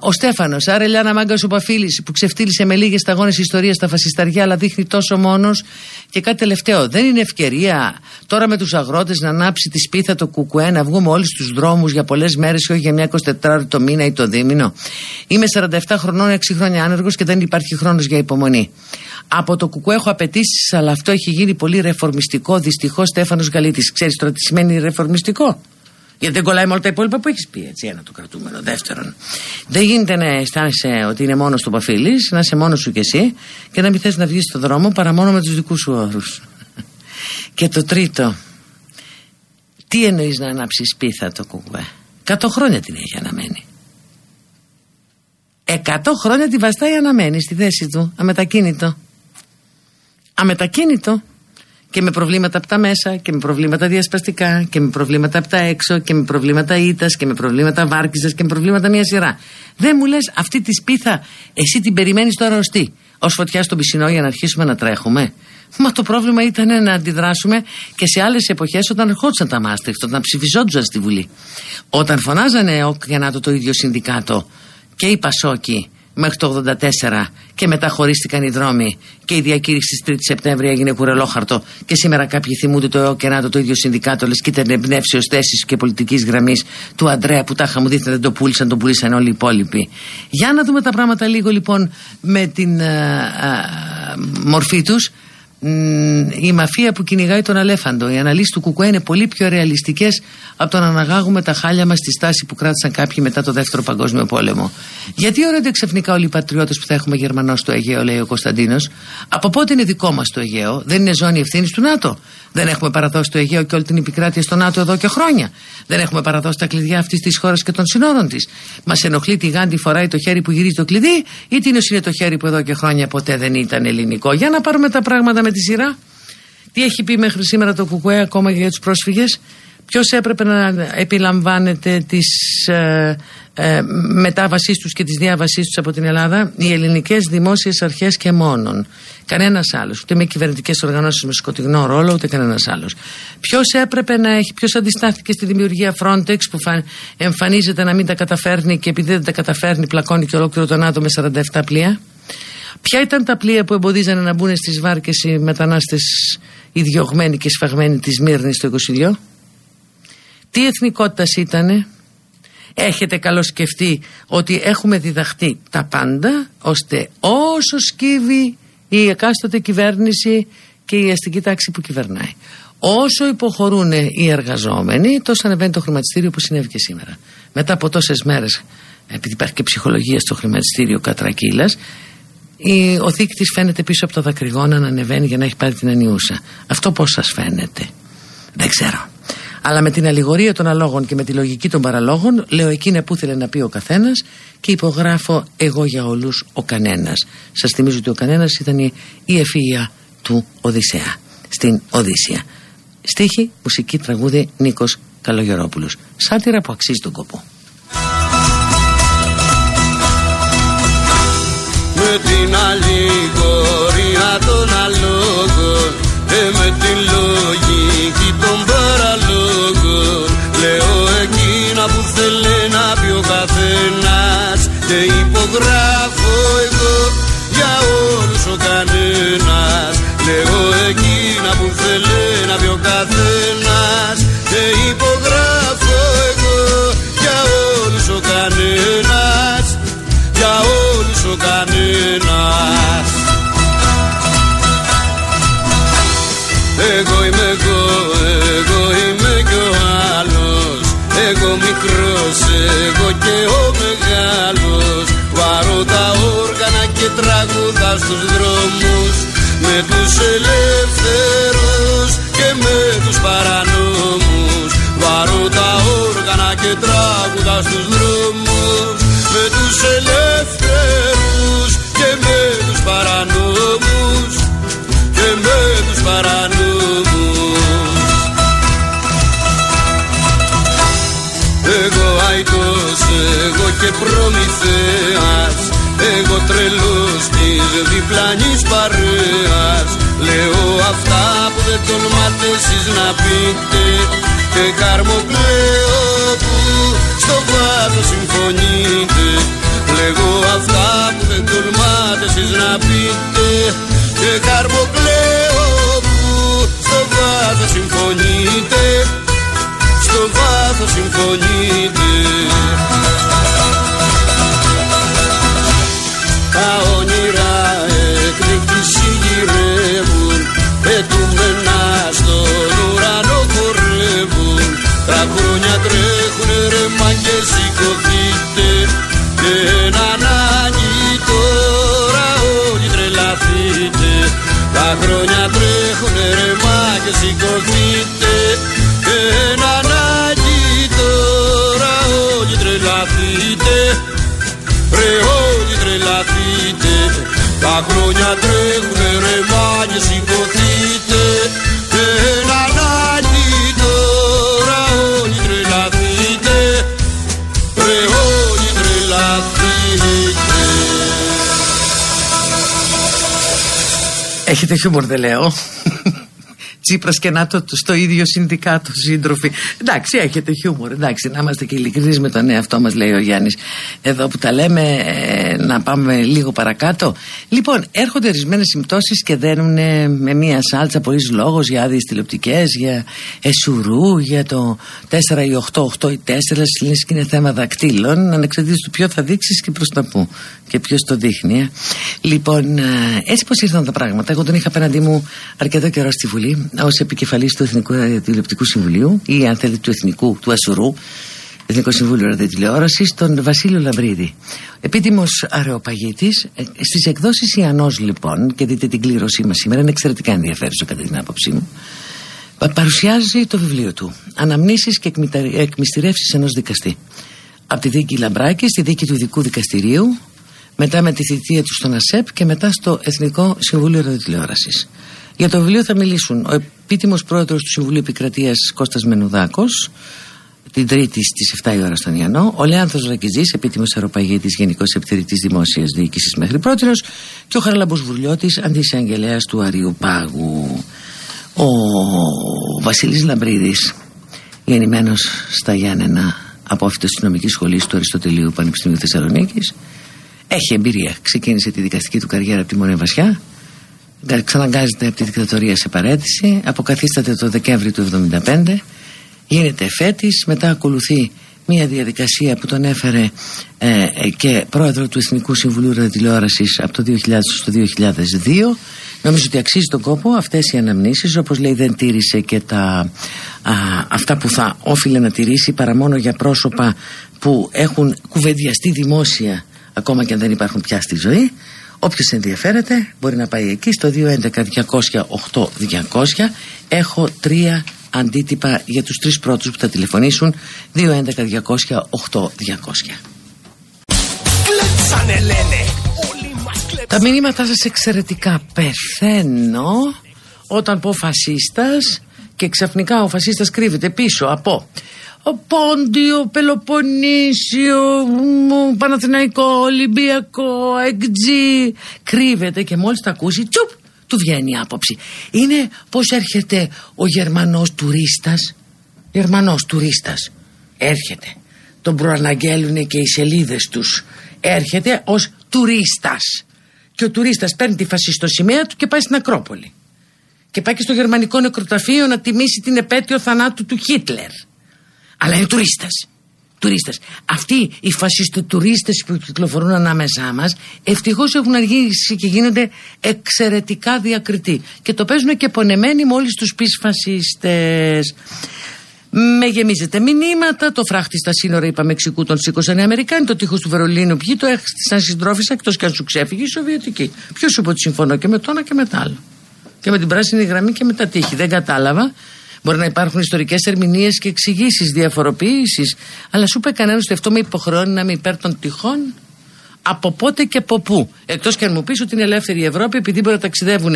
ο Στέφανος, άρα Ελιάνα Μάγκα ο Παφίλης που ξεφτύλισε με λίγες σταγόνες ιστορία στα φασισταριά, αλλά δείχνει τόσο μόνος. Και κάτι τελευταίο, δεν είναι ευκαιρία τώρα με τους αγρότες να ανάψει τη σπίθα το κουκουέ, να βγούμε όλοι στους δρόμους για πολλές μέρες και όχι για μια 24 το μήνα ή το δίμηνο. Είμαι 47 χρονών, 6 χρόνια άνεργος και δεν υπάρχει χρόνος για υπομονή. Από το κουκουέ έχω απαιτήσεις, αλλά αυτό έχει γίνει πολύ ρεφορμιστικό. Δυστυχώς Στέφανος Γαλίτης. Ξέρεις τώρα τι σημαίνει ρεφορμιστικό; Γιατί δεν κολλάει με όλα τα υπόλοιπα που έχεις πει. Έτσι, ένα το κρατούμενο. Δεύτερον, δεν γίνεται να αισθάνεσαι ότι είναι μόνος του παφίλης, να είσαι μόνος σου κι εσύ και να μην θες να βγεις στον δρόμο παρά μόνο με τους δικούς σου όρους. και το τρίτο, τι εννοείς να ανάψεις πίθα το κουκουέ; Κάτω χρόνια την έχει αναμένη. Εκατό χρόνια τη βαστάει αναμένη στη θέση του, αμετακίνητο. Αμετακίνητο και με προβλήματα από τα μέσα και με προβλήματα διασπαστικά και με προβλήματα από τα έξω και με προβλήματα ήττας και με προβλήματα βάρκιζας και με προβλήματα μια σειρά. Δεν μου λες αυτή τη σπίθα εσύ την περιμένεις τώρα ως τι, ως φωτιά στον πισινό για να αρχίσουμε να τρέχουμε. Μα το πρόβλημα ήταν να αντιδράσουμε και σε άλλες εποχές όταν ερχόντουσαν τα μάστριχτ, όταν ψηφιζόντουσαν στη Βουλή. Όταν φωνάζανε ο Κιανάτο το ίδιο συνδικάτο και η Πασόκη μέχρι το 84 και μετά χωρίστηκαν οι δρόμοι και η διακήρυξη τη 3η Σεπτέμβρη έγινε κουρελόχαρτο και σήμερα κάποιοι θυμούνται το ΕΟΚΕΝΑΤΟ το ίδιο συνδικάτο λες και ήταν εμπνεύσεως θέσης και πολιτικής γραμμής του Αντρέα που τάχα μου δείχνει δεν το πούλησαν, τον πούλησαν όλοι οι υπόλοιποι. Για να δούμε τα πράγματα λίγο λοιπόν με την α, α, μορφή τους η μαφία που κυνηγάει τον αλέφαντο. Οι αναλύσεις του Κουκουέ είναι πολύ πιο ρεαλιστικές από το να αναγάγουμε τα χάλια μας στη στάση που κράτησαν κάποιοι μετά το Δεύτερο Παγκόσμιο Πόλεμο. Γιατί ορένται ξαφνικά όλοι οι πατριώτες που θα έχουμε Γερμανός στο Αιγαίο, λέει ο Κωνσταντίνος. Από πότε είναι δικό μας το Αιγαίο, δεν είναι ζώνη ευθύνης του ΝΑΤΟ; Δεν έχουμε παραδώσει το Αιγαίο και όλη την επικράτεια στο ΝΑΤΟ εδώ και χρόνια; Δεν έχουμε παραδώσει τα κλειδιά αυτής της χώρας και των συνόρων της; Μας ενοχλεί τη γάντι φοράει το χέρι που γυρίζει το κλειδί, ή την είναι το χέρι που εδώ και χρόνια ποτέ δεν ήταν ελληνικό; Για να πάρουμε τα πράγματα με τη σειρά. Τι έχει πει μέχρι σήμερα το Κουκουέ ακόμα για τους πρόσφυγες. Ποιος έπρεπε να επιλαμβάνεται τις ε, ε, μετάβασής τους και τις διάβασής τους από την Ελλάδα; Οι ελληνικές δημόσιες αρχές και μόνον. Κανένας άλλος. Ούτε με κυβερνητικές οργανώσεις με σκοτεινό ρόλο, ούτε κανένας άλλος. Ποιος έπρεπε να έχει, ποιος αντιστάθηκε στη δημιουργία Frontex που εμφανίζεται να μην τα καταφέρνει και επειδή δεν τα καταφέρνει πλακώνει και ολόκληρο τον άτομο με 47 πλοία; Ποια ήταν τα πλοία που εμποδίζανε να μπουν στις βάρκες οι μετανάστες οι διωγμένοι και σφαγμένοι της Μύρνης στο 22. Τι εθνικότητας ήτανε; Έχετε καλώς σκεφτεί ότι έχουμε διδαχτεί τα πάντα ώστε όσο σκύβει η εκάστοτε κυβέρνηση και η αστική τάξη που κυβερνάει. Όσο υποχωρούν οι εργαζόμενοι, τόσο ανεβαίνει το χρηματιστήριο που συνέβη και σήμερα. Μετά από τόσες μέρες, επειδή υπάρχει και ψυχολογία στο χρηματιστήριο Κατρακύλας, ο δείκτη φαίνεται πίσω από τα δακρυγόνα να ανεβαίνει για να έχει πάρει την ανιούσα. Αυτό πώς σας φαίνεται, δεν ξέρω. Αλλά με την αλληγορία των αλόγων και με τη λογική των παραλόγων, λέω εκείνα που ήθελε να πει ο καθένας και υπογράφω εγώ για όλους ο κανένας. Σας θυμίζω ότι ο κανένας ήταν η ευφυα του Οδυσσέα στην Οδύσσια. Στίχη, μουσική, τραγούδι Νίκος Καλογερόπουλος. Σάτυρα που αξίζει τον κόπο. Με τους τολμάτε εσείς να πείτε Και καρμοκλαίω που στο βάθος συμφωνείτε Λέγω αυτά που δεν τολμάτε εσείς να πείτε Και καρμοκλαίω που στο βάθος συμφωνείτε Στο βάθος συμφωνείτε Και ένα ανάγκη τώρα όλοι τρελαθείτε. Τα χρόνια τρέχουνε ρε μα και σηκωθείτε. Και ένα ανάγκη τώρα όλοι τρελαθείτε. Ρε όλοι τρελαθείτε. Τα χρόνια τρέχουνε Έχετε χιούμορ δεν λέω Τσίπρας και ΝΑΤΟ στο ίδιο συνδικάτο σύντροφοι. Εντάξει, έχετε χιούμορ. Εντάξει, να είμαστε και ειλικρινείς με τον εαυτό μας, λέει ο Γιάννης. Εδώ που τα λέμε, ε, να πάμε λίγο παρακάτω. Λοιπόν, έρχονται ορισμένες συμπτώσεις και δένουν με μία σάλτσα πολλής λόγος για άδειες τηλεοπτικές, για εσουρού, για το 4 ή 8, 8 ή 4. Λες και είναι θέμα δακτύλων, ανεξαρτήτω του ποιο θα δείξεις και προς τα πού και ποιος το δείχνει. Ε. Λοιπόν, ε, έτσι πώ ήρθαν τα πράγματα. Εγώ τον είχα απέναντί μου αρκετό καιρό στη Βουλή ως επικεφαλής του Εθνικού Τηλεοπτικού Συμβουλίου ή αν θέλετε του Εθνικού, του Ασουρού, Εθνικό Συμβούλιο Ραδιοτηλεόρασης, τον Βασίλειο Λαμπρίδη. Επίτιμος αρεοπαγίτη, στις εκδόσεις Ιανός λοιπόν, και δείτε την κλήρωσή μας σήμερα, είναι εξαιρετικά ενδιαφέρουσα κατά την άποψή μου. Παρουσιάζει το βιβλίο του. Αναμνήσεις και εκμυστηρεύσεις ενός δικαστή. Από τη δίκη Λαμπράκη στη δίκη του ειδικού δικαστηρίου, μετά με τη θητεία τους στον ΑΣΕΠ και μετά στο Εθνικό Συμβούλιο Ραδιοτηλεόρασης. Για το βιβλίο θα μιλήσουν ο επίτιμος πρόεδρος του Συμβουλίου Επικρατείας Κώστας Μενουδάκος, την Τρίτη στις 7 η ώρα στον Ιαννό, ο Λέανθο Ρακιζή, επίτιμος αεροπαγίτη Γενικός Επιτηρητή Δημόσιας Διοίκησης μέχρι πρώτη, και ο Χαραλαμπό Βουλιώτη, αντισαγγελέας του Αριού Πάγου. Ο Βασίλης Λαμπρίδης, γεννημένος στα Γιάννενα, απόφυτο τη νομική σχολή του Αριστοτελείου Πανεπιστημίου Θεσσαλονίκης, έχει εμπειρία. Ξεκίνησε τη δικαστική του καριέρα από τη Μονέ Βασιά, ξαναγκάζεται από τη δικτατορία σε παρέτηση, αποκαθίσταται το Δεκέμβρη του 1975, γίνεται εφέτης, μετά ακολουθεί μια διαδικασία που τον έφερε ε, και πρόεδρο του Εθνικού Συμβουλίου Ραδιοτηλεόρασης από το 2000 στο 2002 Νομίζω ότι αξίζει τον κόπο αυτές οι αναμνήσεις. Όπως λέει δεν τήρησε και τα, αυτά που θα όφιλε να τηρήσει παρά μόνο για πρόσωπα που έχουν κουβεντιαστεί δημόσια ακόμα και αν δεν υπάρχουν πια στη ζωή Όποιος ενδιαφέρεται μπορεί να πάει εκεί στο 211-200-8200 έχω τρία αντίτυπα για τους τρεις πρώτους που θα τηλεφωνήσουν 211-200-8200 τα μηνύματά σας εξαιρετικά πεθαίνω όταν πω φασίστας και ξαφνικά ο φασίστας κρύβεται πίσω από ο Πόντιο, Πελοποννήσιο, Παναθηναϊκό, Ολυμπιακό, Εκτζή κρύβεται και μόλις τα ακούσει τσουπ του βγαίνει η άποψη. Είναι πως έρχεται ο Γερμανός τουρίστας. Γερμανός τουρίστας. Έρχεται. Τον προαναγγέλουν και οι σελίδες τους. Έρχεται ως τουρίστας. Και ο τουρίστας παίρνει τη φασιστοσημαία του και πάει στην Ακρόπολη. Και πάει και στο γερμανικό νεκροταφείο να τιμήσει την επέτειο θανάτου του Χίτλερ. Αλλά είναι τουρίστας. Τουρίστες. Αυτοί οι φασιστοτουρίστες που κυκλοφορούν ανάμεσά μας ευτυχώς έχουν αργήσει και γίνονται εξαιρετικά διακριτοί και το παίζουν και πονεμένοι μόλις τους πεις φασίστες με γεμίζετε μηνύματα. Το φράχτη στα σύνορα, είπα, Μεξικού τον σήκωσαν οι Αμερικάνοι. Το τείχος του Βερολίνου ποιοι το έχτισαν συντρόφισσα εκτός και αν σου ξέφυγε η Σοβιετική. Ποιος σου είπε ότι συμφωνώ και με το ένα και με το άλλο. Και με την πράσινη γραμμή και με τα τείχη. Δεν κατάλαβα. Μπορεί να υπάρχουν ιστορικές ερμηνείες και εξηγήσεις, διαφοροποιήσει. Αλλά σου είπε κανένας ότι αυτό με υποχρεώνει να είμαι υπέρ των τυχών; Από πότε και από πού; Εκτός και αν μου πεις ότι είναι ελεύθερη η Ευρώπη, επειδή μπορεί να ταξιδεύουν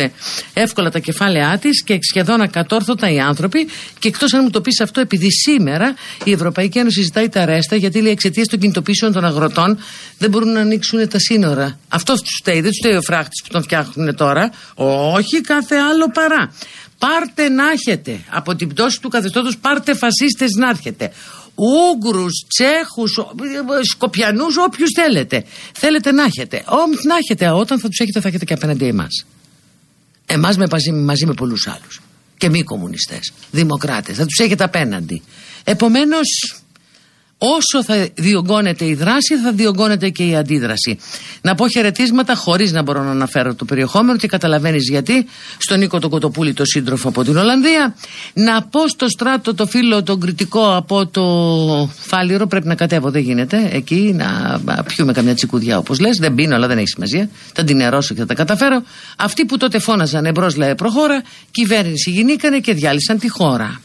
εύκολα τα κεφάλαιά της και σχεδόν ακατόρθωτα οι άνθρωποι. Και εκτός αν μου το πεις αυτό, επειδή σήμερα η Ευρωπαϊκή Ένωση ζητάει τα ρέστα, γιατί λέει εξαιτίας των κινητοποιήσεων των αγροτών δεν μπορούν να ανοίξουν τα σύνορα. Αυτό τους φταίει, δεν τους φταίει ο φράχτης που τον φτιάχνουν τώρα. Όχι κάθε άλλο παρά. Πάρτε να έχετε από την πτώση του καθεστώτος, πάρτε φασίστες να έρχεται. Ούγκρου, Τσέχους, Σκοπιανούς, όποιους θέλετε. Θέλετε να έχετε. Όμω να έχετε, όταν θα τους έχετε, θα έχετε και απέναντι εμάς. Εμάς μαζί, μαζί με πολλούς άλλους. Και μη κομμουνιστές, δημοκράτες. Θα τους έχετε απέναντι. Επομένως, όσο θα διωγγώνεται η δράση θα διωγγώνεται και η αντίδραση. Να πω χαιρετίσματα χωρίς να μπορώ να αναφέρω το περιεχόμενο και καταλαβαίνεις γιατί στον Νίκο τον Κοτοπούλη το σύντροφο από την Ολλανδία. Να πω στο στράτο το φίλο τον κριτικό από το Φάλιρο πρέπει να κατέβω δεν γίνεται εκεί να πιούμε καμιά τσικουδιά όπως λες. Δεν πίνω αλλά δεν έχει σημασία. Θα την νερώσω και θα τα καταφέρω. Αυτοί που τότε φώναζαν εμπρός λέει προχώρα κυβέρνηση γινήκανε και διάλυσαν τη χώρα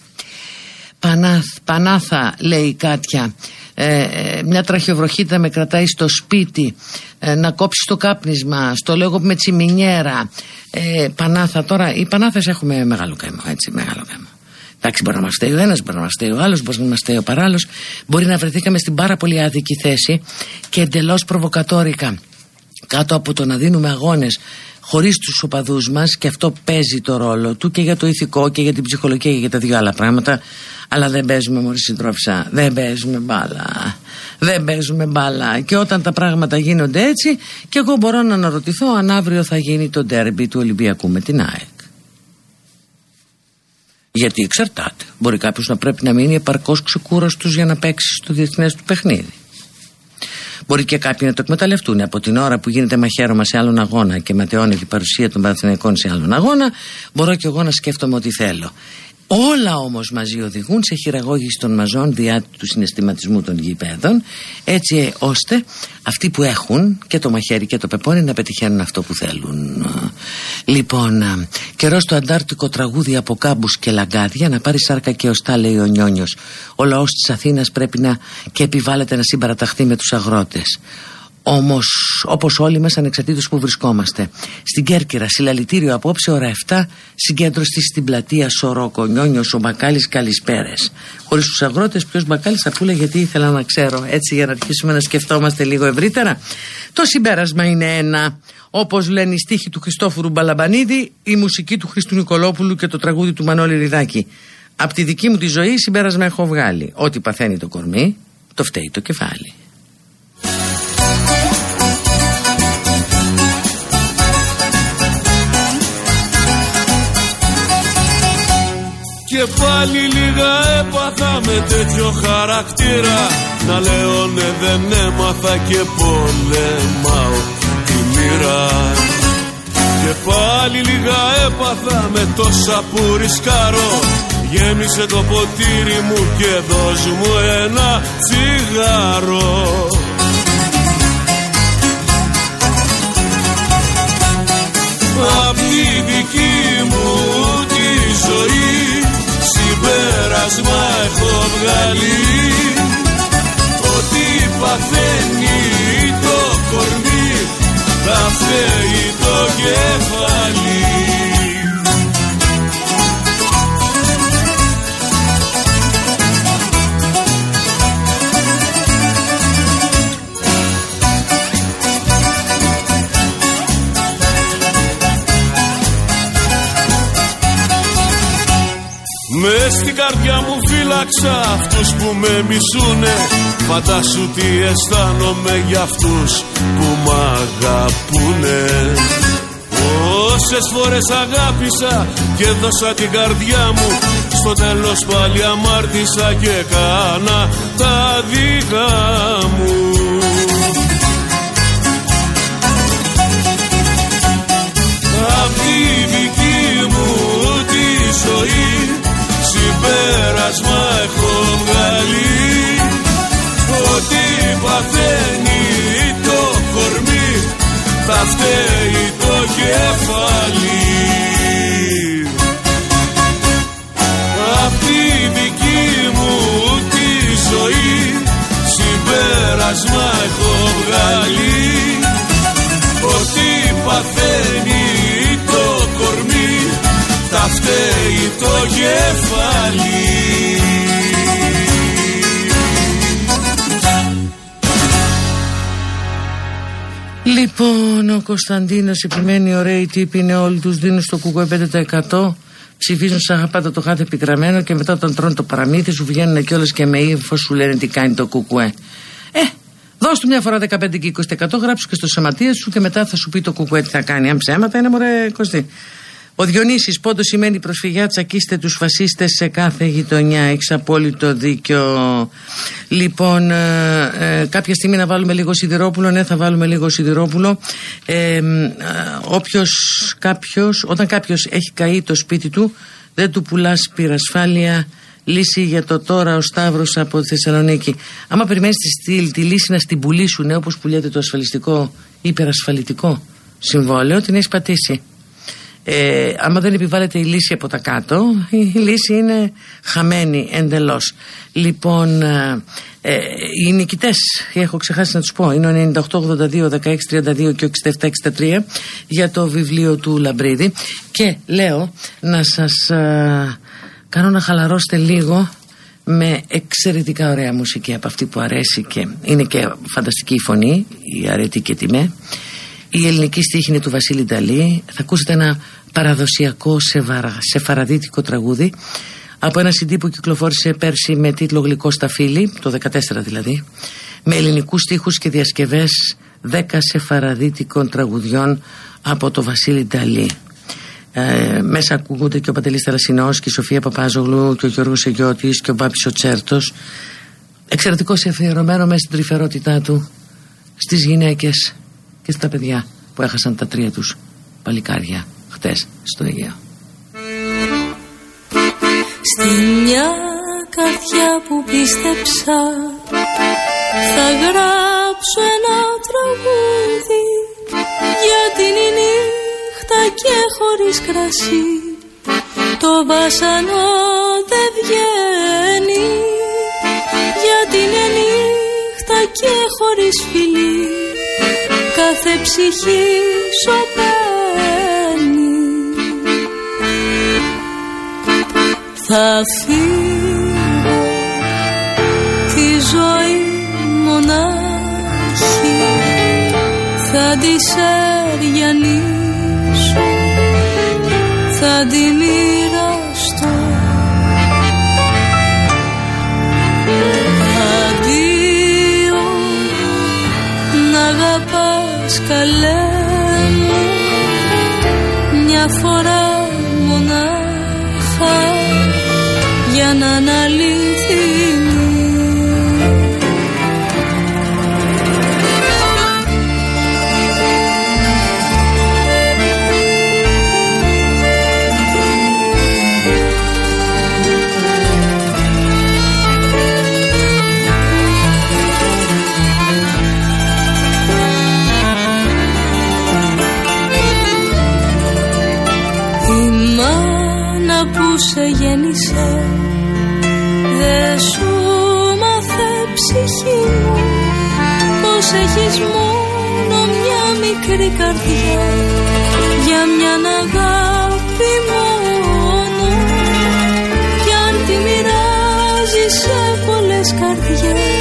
Πανάθ, Πανάθα λέει η Κάτια. Ε, ε, μια τραχιοβροχίτα με κρατάει στο σπίτι ε, να κόψει το κάπνισμα στο λέγω με τσιμινιέρα. Ε, Πανάθα τώρα οι Πανάθες έχουμε μεγάλο καημό έτσι μεγάλο καημό Εντάξει, μπορεί να μας ο ένας, μπορεί να μας ο άλλος, μπορεί να μας ο παράλληλος. Μπορεί να βρεθήκαμε στην πάρα πολύ άδικη θέση και εντελώς προβοκατόρικα. Κάτω από το να δίνουμε αγώνες χωρίς τους οπαδούς μας και αυτό παίζει το ρόλο του και για το ηθικό και για την ψυχολογία και για τα δύο άλλα πράγματα. Αλλά δεν παίζουμε μόλις συντρόφισσα δεν παίζουμε μπάλα. Δεν παίζουμε μπάλα. Και όταν τα πράγματα γίνονται έτσι και εγώ μπορώ να αναρωτηθώ αν αύριο θα γίνει το ντέρμπι του Ολυμπιακού με την ΑΕΚ. Γιατί εξαρτάται. Μπορεί κάποιος να πρέπει να μείνει επαρκώς ξεκούραστος για να παίξει στο διεθνές του παιχνίδι Μπορεί και κάποιοι να το εκμεταλλευτούν. Από την ώρα που γίνεται μαχαίρωμα σε άλλον αγώνα και ματαιώνεται η παρουσία των Παναθηναϊκών σε άλλον αγώνα, μπορώ και εγώ να σκέφτομαι ό,τι θέλω. Όλα όμως μαζί οδηγούν σε χειραγώγηση των μαζών διά του συναισθηματισμού των γηπέδων έτσι ώστε αυτοί που έχουν και το μαχαίρι και το πεπόνι να πετυχαίνουν αυτό που θέλουν. Λοιπόν, καιρός στο αντάρτικο τραγούδι από κάμπους και λαγκάδια να πάρει σάρκα και οστά λέει ο Νιόνιος. Ο λαός της Αθήνας πρέπει να και επιβάλλεται να συμπαραταχθεί με τους αγρότες. Όμως, όπως όλοι μας, ανεξαρτήτως που βρισκόμαστε. Στην Κέρκυρα, συλλαλητήριο απόψε, ώρα 7, συγκέντρωση στην πλατεία Σορόκο, Νιόνιος, ο Μπακάλι, καλησπέρες. Χωρίς τους αγρότες, ποιος Μπακάλι, αφού γιατί ήθελα να ξέρω. Έτσι, για να αρχίσουμε να σκεφτόμαστε λίγο ευρύτερα. Το συμπέρασμα είναι ένα. Όπως λένε οι στίχοι του Χριστόφορου Μπαλαμπανίδη, η μουσική του Χριστού Νικολόπουλου και το τραγούδι του Μανώλη Ριδάκη. Από τη δική μου τη ζωή συμπέρασμα έχω βγάλει. Ό,τι παθαίνει το κορμί, το φταίει το κεφάλι. Και πάλι λίγα έπαθα με τέτοιο χαρακτήρα. Να λέω ναι δεν έμαθα και πολεμάω τη μοίρα. Και πάλι λίγα έπαθα με τόσα που ρισκάρω. Γέμισε το ποτήρι μου και δώσ' μου ένα τσιγάρο. Απ' τη δική μου τη ζωή Συμπέρασμα έχω βγάλει. Ότι παθαίνει το κορμί Θα φταίει το κεφάλι Με στην καρδιά μου φύλαξα αυτούς που με μισούνε. Φαντάσου τι αισθάνομαι για αυτούς που μ' αγαπούνε. Όσες φορές αγάπησα και δώσα την καρδιά μου Στο τέλος πάλι αμάρτησα και κάνα τα δικά μου συμπέρασμα έχω βγάλει. Ότι παθαίνει το κορμί θα φταίει το κεφάλι. Απ' τη δική μου τη ζωή συμπέρασμα κεφάλι Λοιπόν, ο Κωνσταντίνος επιμένει ωραίοι τύποι είναι όλοι τους δίνουν στο κουκουέ 5%. Ψηφίζουν σαν αγαπάτε το κάθε επιγραμμένο και μετά όταν τρώνε το παραμύθι σου βγαίνουν κιόλας και με ύφος σου λένε τι κάνει το κουκουέ. Ε, δώσ' του μια φορά 15 και 20% γράψου και στο σωματείο σου και μετά θα σου πει το κουκουέ τι θα κάνει. Αν ψέματα είναι μωρέ Κωστή. Ο Διονύσης πόντος σημαίνει προσφυγιά, τσακίστε τους φασίστες σε κάθε γειτονιά. Έχεις απόλυτο δίκιο. Λοιπόν, ε, ε, κάποια στιγμή να βάλουμε λίγο σιδηρόπουλο. Ναι, θα βάλουμε λίγο σιδηρόπουλο. Ε, ε, όποιος, κάποιος, όταν κάποιος έχει καεί το σπίτι του, δεν του πουλάς πυρασφάλεια λύση για το τώρα ο Σταύρος από τη Θεσσαλονίκη. Άμα περιμένεις τη, τη λύση να στην πουλήσουν όπως πουλιέται το ασφαλιστικό υπερασφαλιτικό συμβόλαιο, την έχεις πατήσει ε, άμα δεν επιβάλλεται η λύση από τα κάτω η λύση είναι χαμένη εντελώς. Λοιπόν ε, ε οι νικητές έχω ξεχάσει να τους πω είναι ο 9882 1632 και ο 6763 για το βιβλίο του Λαμπρίδη. Και λέω να σας ε, κάνω να χαλαρώσετε λίγο με εξαιρετικά ωραία μουσική από αυτή που αρέσει και είναι και φανταστική η φωνή η αρετή και τιμέ η ελληνική στίχη είναι του Βασίλη Νταλή. Θα ακούσετε ένα παραδοσιακό σεφαραδίτικο τραγούδι από ένα CD που κυκλοφόρησε πέρσι με τίτλο «Γλυκό σταφύλι», το 14 δηλαδή, με ελληνικούς στίχους και διασκευές 10 σεφαραδίτικων τραγουδιών από το Βασίλη Νταλή. Ε, μέσα ακούγονται και ο Παντελής Θαρασινός και η Σοφία Παπάζογλου και ο Γιώργος Αιγιώτης και ο Μπάπης ο Τσέρτος εξαιρετικός αφιερωμένο μέσα στην τρυφερότητά του στις γυναίκες και στα παιδιά που έχασαν τα τρία τους παλικάρια χτες στο Αιγαίο. Στη μια καρδιά που πίστεψα θα γράψω ένα τραγούδι για την νύχτα και χωρίς κρασί το βάσανο δεν βγαίνει για την νύχτα και χωρίς φιλί κάθε ψυχή σωπαίνει Θα φύγω τη ζωή μονάχη. Θα της σεριανίσω Θα τη μοιραστώ. Αντίο να αγαπάς καλέ μικρή καρδιά Για μια αγάπη μόνο. Κι αν τη μοιράζεις σε πολλές καρδιές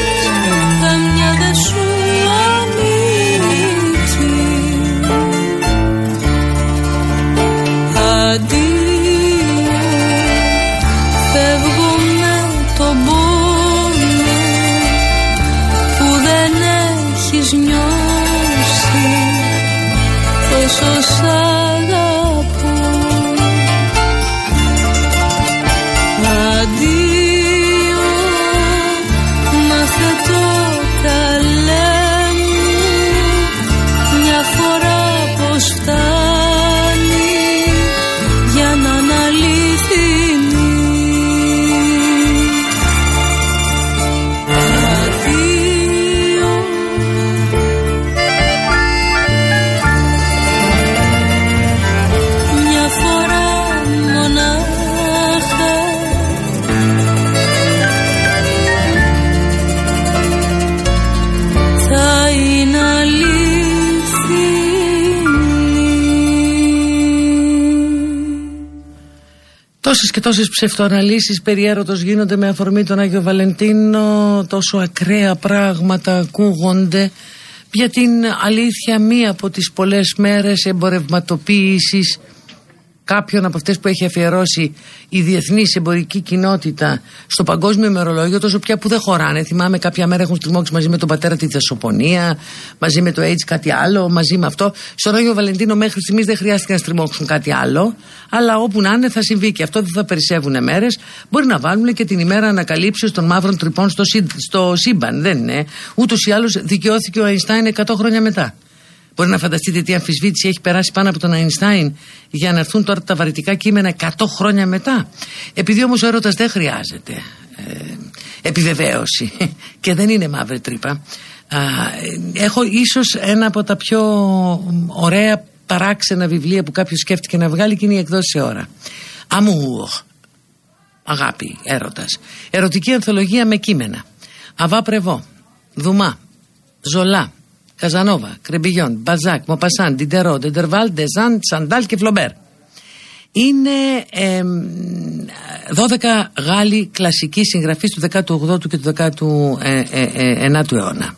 Τόσες και τόσες ψευτοαναλύσεις περί έρωτος γίνονται με αφορμή τον Άγιο Βαλεντίνο. Τόσο ακραία πράγματα ακούγονται. Για την αλήθεια μία από τις πολλές μέρες εμπορευματοποίησης κάποιον από αυτές που έχει αφιερώσει η διεθνής εμπορική κοινότητα στο παγκόσμιο ημερολόγιο τόσο πια που δεν χωράνε. Θυμάμαι κάποια μέρα έχουν στριμώξει μαζί με τον πατέρα της δασοπονία μαζί με το AIDS κάτι άλλο μαζί με αυτό. Στον Άγιο Βαλεντίνο μέχρι στιγμής δεν χρειάστηκε να στριμώξουν κάτι άλλο αλλά όπου να είναι θα συμβεί και αυτό δεν θα περισσεύουν μέρες. Μπορεί να βάλουν και την ημέρα ανακαλύψεως των μαύρων τρυπών στο, σύν- στο σύμπαν δεν είναι. Ούτως ή άλλως δικαιώθηκε ο Αϊνστάιν 100 χρόνια μετά Μπορεί να φανταστείτε τι αμφισβήτηση έχει περάσει πάνω από τον Αϊνστάιν για να έρθουν τώρα τα βαρυτικά κείμενα 100 χρόνια μετά. Επειδή όμως ο έρωτας δεν χρειάζεται ε, επιβεβαίωση και δεν είναι μαύρη τρύπα, α, ε, έχω ίσως ένα από τα πιο ωραία παράξενα βιβλία που κάποιος σκέφτηκε να βγάλει και είναι η εκδόση σε ώρα. Amour. Αγάπη, έρωτας. Ερωτική ανθολογία με κείμενα. Αβά Πρεβό, Δουμά, Ζολά, Καζανόβα, Κρεμπιγιόν, Μπαζάκ, Μοπασάν, Ντιντερό, Ντεντερβάλ, Ντεζάν, Σαντάλ και Φλομπέρ. Είναι εμ, 12 Γάλλοι κλασικοί συγγραφείς του 18ου και του 19ου αιώνα.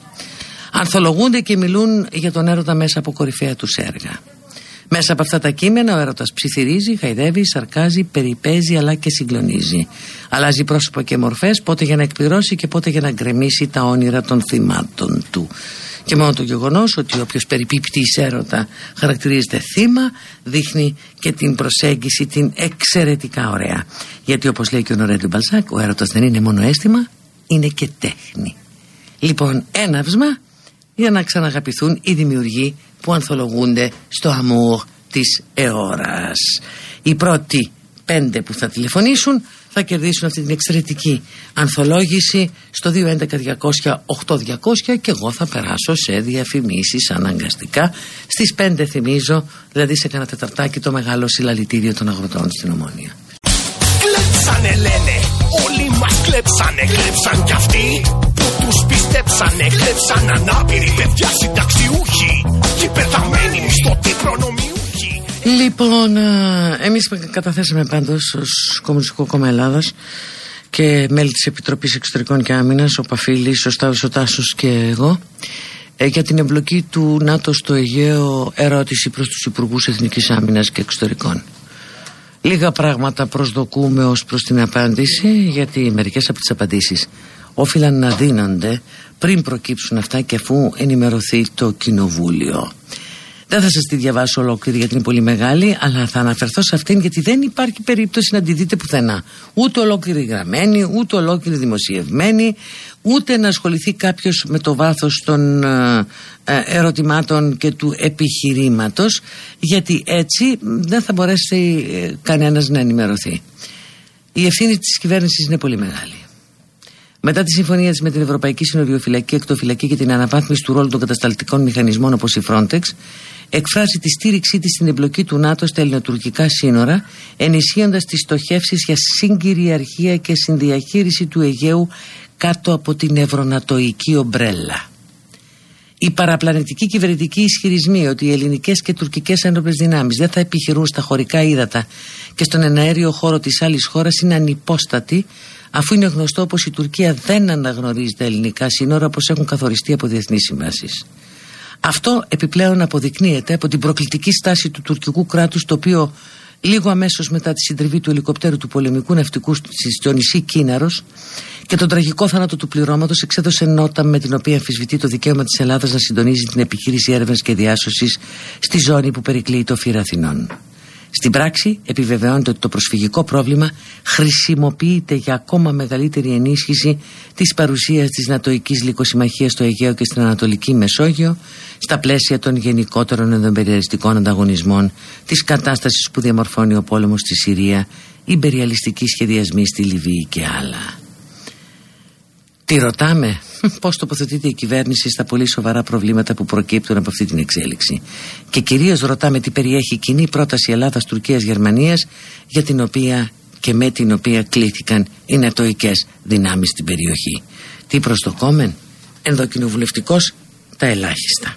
Ανθολογούνται και μιλούν για τον έρωτα μέσα από κορυφαία τους έργα. Μέσα από αυτά τα κείμενα ο έρωτας ψιθυρίζει, χαϊδεύει, σαρκάζει, περιπέζει αλλά και συγκλονίζει. Αλλάζει πρόσωπα και μορφές πότε για να εκπληρώσει και πότε για να γκρεμίσει τα όνειρα των θυμάτων του. Και μόνο το γεγονός ότι όποιος περιπίπτει εις έρωτα χαρακτηρίζεται θύμα, δείχνει και την προσέγγιση την εξαιρετικά ωραία. Γιατί όπως λέει και ο Νορέντου Μπαλζάκ, ο έρωτας δεν είναι μόνο αίσθημα, είναι και τέχνη. Λοιπόν, έναυσμα για να ξαναγαπηθούν οι δημιουργοί που ανθολογούνται στο αμούρ της αιώρας. Οι πρώτοι πέντε που θα τηλεφωνήσουν θα κερδίσουν αυτή την εξαιρετική ανθολόγηση στο 211-200-8200 και εγώ θα περάσω σε διαφημίσεις αναγκαστικά. Στις 5 θυμίζω δηλαδή σε κανένα τεταρτάκι το μεγάλο συλλαλητήριο των αγροτών στην Ομόνια. Κλέψανε λένε, όλοι μας κλέψανε. Κλέψαν κι αυτοί που τους πιστέψανε. Κλέψαν ανάπηροι παιδιά συνταξιούχοι Και πεθαμένοι μισθωτοί προνομιούχοι Λοιπόν, ε, εμείς καταθέσαμε πάντως ως Κομμουνιστικό Κόμμα Ελλάδας και μέλη της Επιτροπής Εξωτερικών και Άμυνας, ο Παφίλης, ο Σταύρος ο Τάσος και εγώ ε, για την εμπλοκή του ΝΑΤΟ στο Αιγαίο ερώτηση προς τους Υπουργούς Εθνικής Άμυνας και Εξωτερικών. Λίγα πράγματα προσδοκούμε ως προς την απάντηση γιατί μερικές από τις απαντήσεις όφυλαν να δίνονται πριν προκύψουν αυτά και αφού ενημερωθεί το Κοινοβούλιο. Δεν θα σας τη διαβάσω ολόκληρη γιατί είναι πολύ μεγάλη αλλά θα αναφερθώ σε αυτήν γιατί δεν υπάρχει περίπτωση να τη δείτε πουθενά. Ούτε ολόκληρη γραμμένη, ούτε ολόκληρη δημοσιευμένη, ούτε να ασχοληθεί κάποιος με το βάθος των ε, ε, ερωτημάτων και του επιχειρήματος γιατί έτσι δεν θα μπορέσει ε, κανένας να ενημερωθεί. Η ευθύνη της κυβέρνησης είναι πολύ μεγάλη. Μετά τη συμφωνία της με την Ευρωπαϊκή Συνοριοφυλακή, Εκτοφυλακή και την αναβάθμιση του ρόλου των κατασταλτικών μηχανισμών όπως η Frontex, εκφράζει τη στήριξή της στην εμπλοκή του ΝΑΤΟ στα ελληνοτουρκικά σύνορα, ενισχύοντας τις στοχεύσεις για συγκυριαρχία και συνδιαχείριση του Αιγαίου κάτω από την ευρωνατοϊκή ομπρέλα. Οι παραπλανητικοί κυβερνητικοί ισχυρισμοί ότι οι ελληνικές και τουρκικές ένοπλες δυνάμεις δεν θα επιχειρούν στα χωρικά ύδατα και στον εναέριο χώρο της άλλης χώρας είναι ανυπόστατοι, αφού είναι γνωστό πως η Τουρκία δεν αναγνωρίζει τα ελληνικά σύνορα όπως έχουν καθοριστεί από διεθνείς συμβάσεις. Αυτό επιπλέον αποδεικνύεται από την προκλητική στάση του τουρκικού κράτους, το οποίο λίγο αμέσως μετά τη συντριβή του ελικοπτέρου του πολεμικού ναυτικού στο νησί Κίναρος και τον τραγικό θάνατο του πληρώματος εξέδωσε νότα με την οποία αμφισβητεί το δικαίωμα της Ελλάδας να συντονίζει την επιχείρηση έρευνας και διάσωσης στη ζώνη που περικλείει το φύρα Αθηνών. Στην πράξη επιβεβαιώνεται ότι το προσφυγικό πρόβλημα χρησιμοποιείται για ακόμα μεγαλύτερη ενίσχυση της παρουσίας της Νατοικής Λυκοσυμμαχίας στο Αιγαίο και στην Ανατολική Μεσόγειο στα πλαίσια των γενικότερων ενδομπεριαλιστικών ανταγωνισμών της κατάστασης που διαμορφώνει ο πόλεμος στη Συρία, υπεριαλιστικοί σχεδιασμοί στη Λιβύη και άλλα. Τι ρωτάμε, πώς τοποθετείται η κυβέρνηση στα πολύ σοβαρά προβλήματα που προκύπτουν από αυτή την εξέλιξη; Και κυρίως ρωτάμε τι περιέχει η κοινή πρόταση Ελλάδας, Τουρκίας, Γερμανίας για την οποία και με την οποία κλήθηκαν οι νατοικές δυνάμεις στην περιοχή. Τι προς το κόμμεν, ενδοκοινοβουλευτικός, τα ελάχιστα.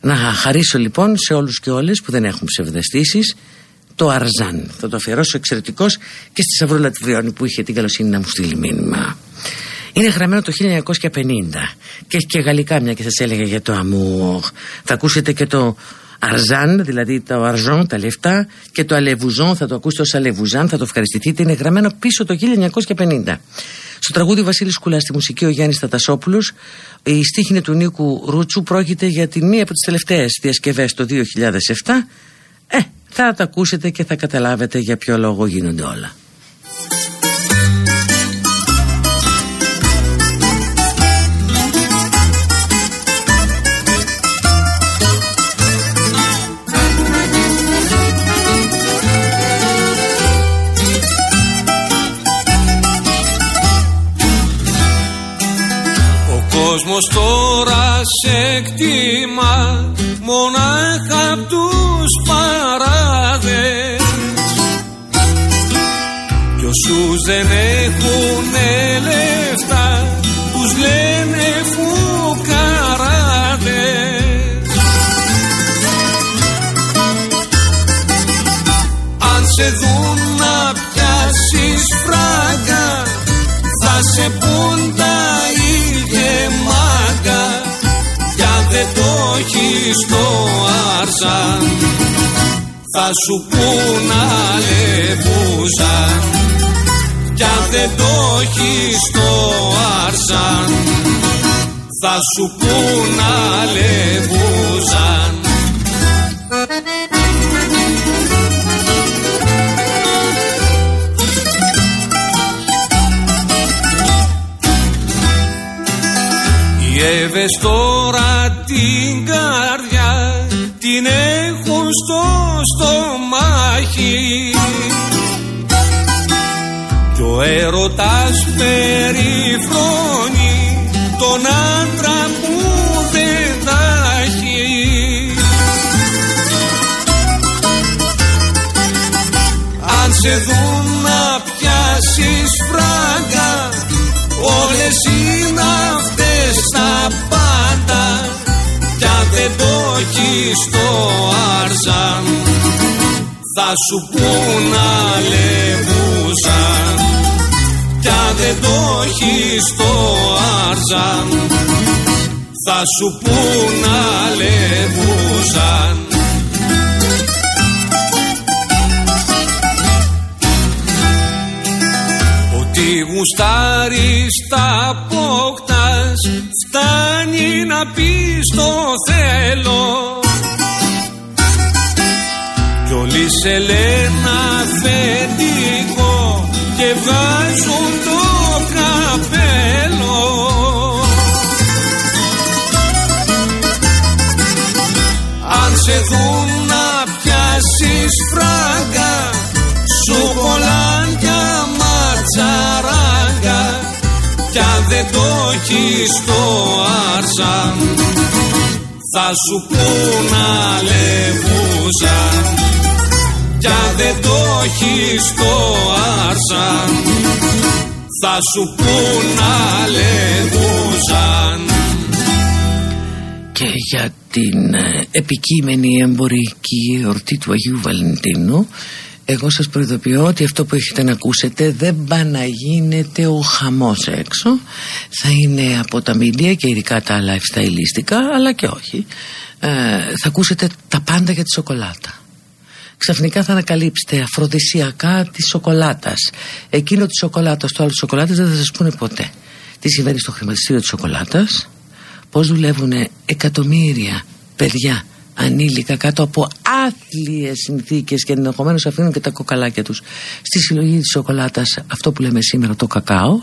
Να χαρίσω λοιπόν σε όλους και όλες που δεν έχουν ψευδεστήσεις το Αρζάν. Θα το αφιερώσω εξαιρετικός και στη Σαβρούλα που είχε την καλοσύνη να μου στείλει μήνυμα. Είναι γραμμένο το 1950 και έχει και γαλλικά μια και σας έλεγα για το Amour. Θα ακούσετε και το Αρζάν, δηλαδή το Αρζόν, τα λεφτά και το Αλεβουζόν, θα το ακούσετε ως Αλεβουζάν, θα το ευχαριστηθείτε, είναι γραμμένο πίσω το 1950. Στο τραγούδι Βασίλης Κουλάς στη μουσική ο Γιάννης Τατασόπουλος. Η στίχη του Νίκου Ρούτσου. Πρόκειται για την μία από τις τελευταίες διασκευές το 2007 ε, θα τα ακούσετε και θα καταλάβετε για ποιο λόγο γίνονται όλα κόσμος τώρα σε εκτιμά μονάχα απ' τους παράδες. Κι όσους δεν έχουνε λεφτά τους λένε φουκαράδες. Αν σε δουν να πιάσεις φράγκα θα σε πούν τα δεν το έχει στο άρσαν θα σου πούνε αλεπούσα κι αν δεν το έχεις στο άρσαν θα σου πούνε αλεπούσαν Εύες την έχουν στο στομάχι. Κι ο έρωτας περιφρόνει τον άντρα που δεν θα έχει. Αν σε δουν να πιάσεις φράγκα όλες είναι αυτές τα το έχει στο άρζαν. Θα σου πούν αλεβούσαν κι αν δεν το έχεις στο άρζαν. Θα σου πούν αλεβούσαν Ότι γουστάρεις τα αποκτάς Φτάνει να πεις το θέλω. Κι όλοι σε λένε αφεντικό Και βγάζουν το καπέλο. Αν σε δουν κι αν δεν το έχεις στο άρσαν. Θα σου πούνε αλεβούζα κι αν δεν το έχεις το άρσαν θα σου πούνε αλεβούζαν και για την ε, επικείμενη εμπορική εορτή του Αγίου Βαλεντίνου εγώ σας προειδοποιώ ότι αυτό που έχετε να ακούσετε δεν πάει να γίνεται ο χαμός έξω. Θα είναι από τα μίντια και ειδικά τα lifestyleιστικά αλλά και όχι. Ε, θα ακούσετε τα πάντα για τη σοκολάτα. Ξαφνικά θα ανακαλύψετε αφροδισιακά της σοκολάτας. Εκείνο της σοκολάτας, το άλλο της σοκολάτας δεν θα σας πούνε ποτέ. Τι συμβαίνει στο χρηματιστήριο της σοκολάτας; Πώς δουλεύουν εκατομμύρια παιδιά ανήλικα κάτω από άθλιες συνθήκες και ενδεχομένως αφήνουν και τα κοκαλάκια τους. Στη συλλογή της σοκολάτας αυτό που λέμε σήμερα το κακάο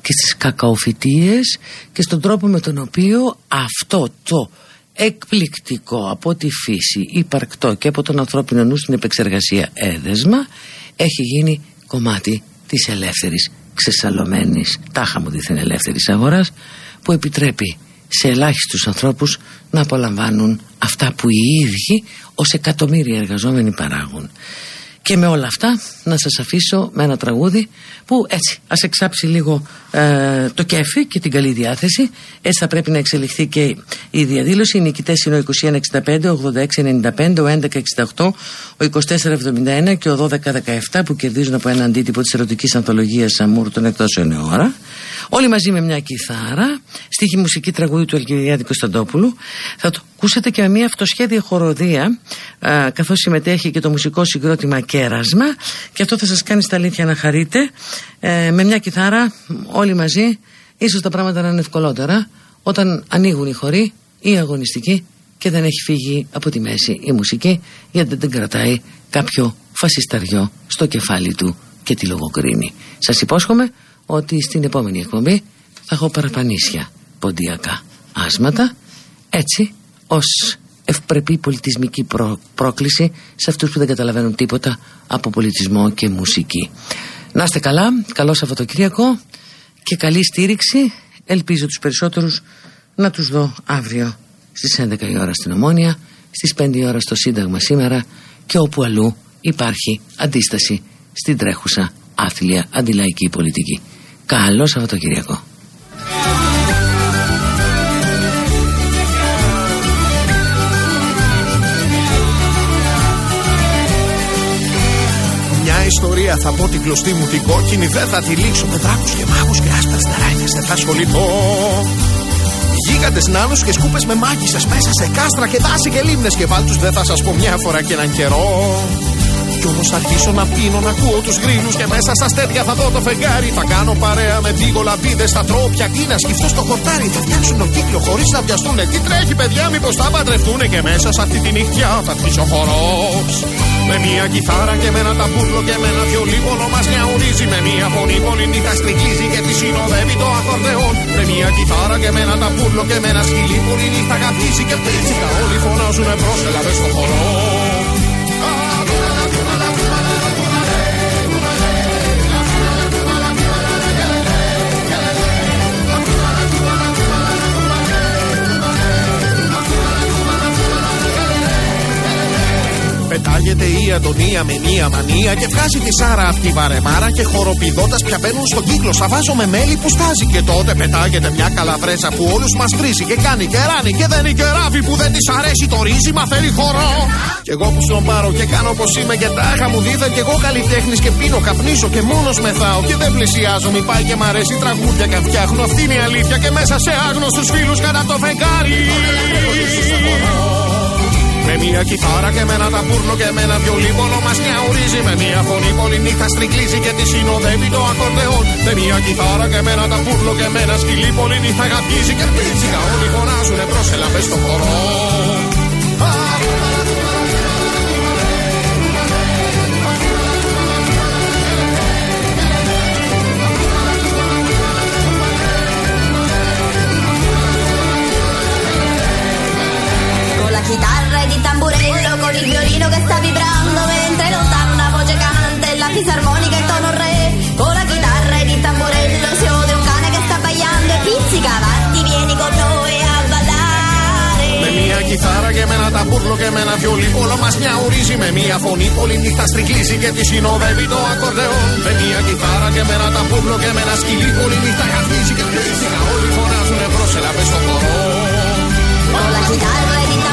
και στις κακαοφυτίες και στον τρόπο με τον οποίο αυτό το εκπληκτικό από τη φύση υπαρκτό και από τον ανθρώπινο νου στην επεξεργασία έδεσμα έχει γίνει κομμάτι της ελεύθερης ξεσαλωμένης τάχα μου δίθεν ελεύθερης αγοράς που επιτρέπει σε ελάχιστους ανθρώπους να απολαμβάνουν αυτά που οι ίδιοι ως εκατομμύρια εργαζόμενοι παράγουν. Και με όλα αυτά να σας αφήσω με ένα τραγούδι που έτσι ας εξάψει λίγο ε, το κέφι και την καλή διάθεση. Έτσι θα πρέπει να εξελιχθεί και η διαδήλωση. Οι νικητές είναι ο 2165, ο 8695, ο 1168, ο 2471 και ο 1217 που κερδίζουν από ένα αντίτυπο της ερωτικής ανθολογίας Σαμούρ των εκτός ώρα. Όλοι μαζί με μια κιθάρα, στίχη μουσική τραγούδι του Αλκυριάδη Κωνσταντόπουλου. Θα το ακούσετε και με μια αυτοσχέδια χοροδία, α, καθώς συμμετέχει και το μουσικό συγκρότημα Κέρασμα. Και αυτό θα σας κάνει στα αλήθεια να χαρείτε. Ε, με μια κιθάρα, όλοι μαζί, ίσως τα πράγματα να είναι ευκολότερα όταν ανοίγουν οι χωροί ή οι αγωνιστικοί και δεν έχει φύγει από τη μέση η μουσική γιατί δεν κρατάει κάποιο φασισταριό στο κεφάλι του και τη λογοκρίνει. Σας υπόσχομαι ότι στην επόμενη εκπομπή θα έχω παραπανίσια ποντιακά άσματα έτσι ως ευπρεπή πολιτισμική πρόκληση σε αυτούς που δεν καταλαβαίνουν τίποτα από πολιτισμό και μουσική. Να είστε καλά, καλό Σαββατοκύριακο και καλή στήριξη. Ελπίζω τους περισσότερους να τους δω αύριο στις 11 η ώρα στην Ομόνια, στις 5 η ώρα στο Σύνταγμα σήμερα και όπου αλλού υπάρχει αντίσταση στην τρέχουσα άθλια αντιλαϊκή πολιτική. Καλό Σαββατοκυριακό. Ιστορία. Θα πω την κλωστή μου την κόκκινη. Δεν θα τη λήξω με δράκους και μάγους και άσπρες τεράνιες Δεν θα ασχοληθώ. Γίγαντες νάνους και σκούπες με μάγισσες Μέσα σε κάστρα και δάση και λίμνες Και βάλτους. Δεν θα σας πω μια φορά και έναν καιρό κι όμως θα αρχίσω να πίνω να ακούω τους γρήλου και μέσα στα στέρια θα δω το φεγγάρι. Θα κάνω παρέα με δίγολα μπίδε στα τρόπια και να σκεφτώ στο χορτάρι. Θα φτιάξουν το κύκλο χωρίς να βιαστούν. Τι τρέχει, παιδιά, μήπως θα παντρευτούν και μέσα σε αυτή τη νύχτια θα αρχίσει ο χορός. Με μια κιθάρα και με ένα ταμπούρλο και με ένα βιολί μόνο μας νιαουρίζει. Με μια φωνή πολύ νύχτα στριγκλίζει και τη συνοδεύει το ακορδεόν. Με μια κιθάρα και με ένα ταμπούρλο και με ένα σκυλί που νύχτα καθίσει και πίτσικα. Όλοι φωνάζουν πρόσελα στο χορό. Πετάγεται η Αντωνία με μία μανία και βγάζει τη Σάρα αυτή βαρεμάρα και χοροπηδώντας πια μπαίνουν στον κύκλο. Σαβάζω με μέλι που στάζει και τότε πετάγεται μια καλαβρέσα που όλους μας βρίζει και κάνει κεράνι και δεν είναι κεράβι που δεν της αρέσει το ρύζι μα θέλει χορό. Κι εγώ που στον πάρω και κάνω πω είμαι και τάχα μου δίδα κι εγώ καλλιτέχνης και πίνω, καπνίσω και μόνος μεθάω και δεν πλησιάζω. Μη πάει και μ' αρέσει τραγούδια και φτιάχνω αυτή είναι η αλήθεια και μέσα σε άγνωστους φίλους κατά το φεγγάρι. Με μια κιθάρα και με ένα ταμπούρλο και με ένα βιολί μόνο μας νιαουρίζει Με μια φωνή πολύ νύχτα στριγκλίζει και τη συνοδεύει το ακορδεόν Με μια κιθάρα και με ένα ταμπούρλο και με ένα σκυλί πολύ νύχτα γαπίζει και πίτσικα όλοι φωνάζουνε πρόσελα πες στο χορό tamburello con il violino che sta vibrando. Mentre lontano una voce cante la fisarmonica in tono re. Con la chitarra ed il tamburello si ode un cane che sta bagliando e pizzica avanti vieni con noi a ballare eh. me mia chitarra che me la tamburlo che me la violi vola ma smiaurisi me mia foni polinita striclisi che ti sinovevi do accordeon me mia chitarra che me la tamburlo che me la schili polinita cazzisi che pizzica ogni fora su le brosse la beso coro con la chitarra ed il tamburello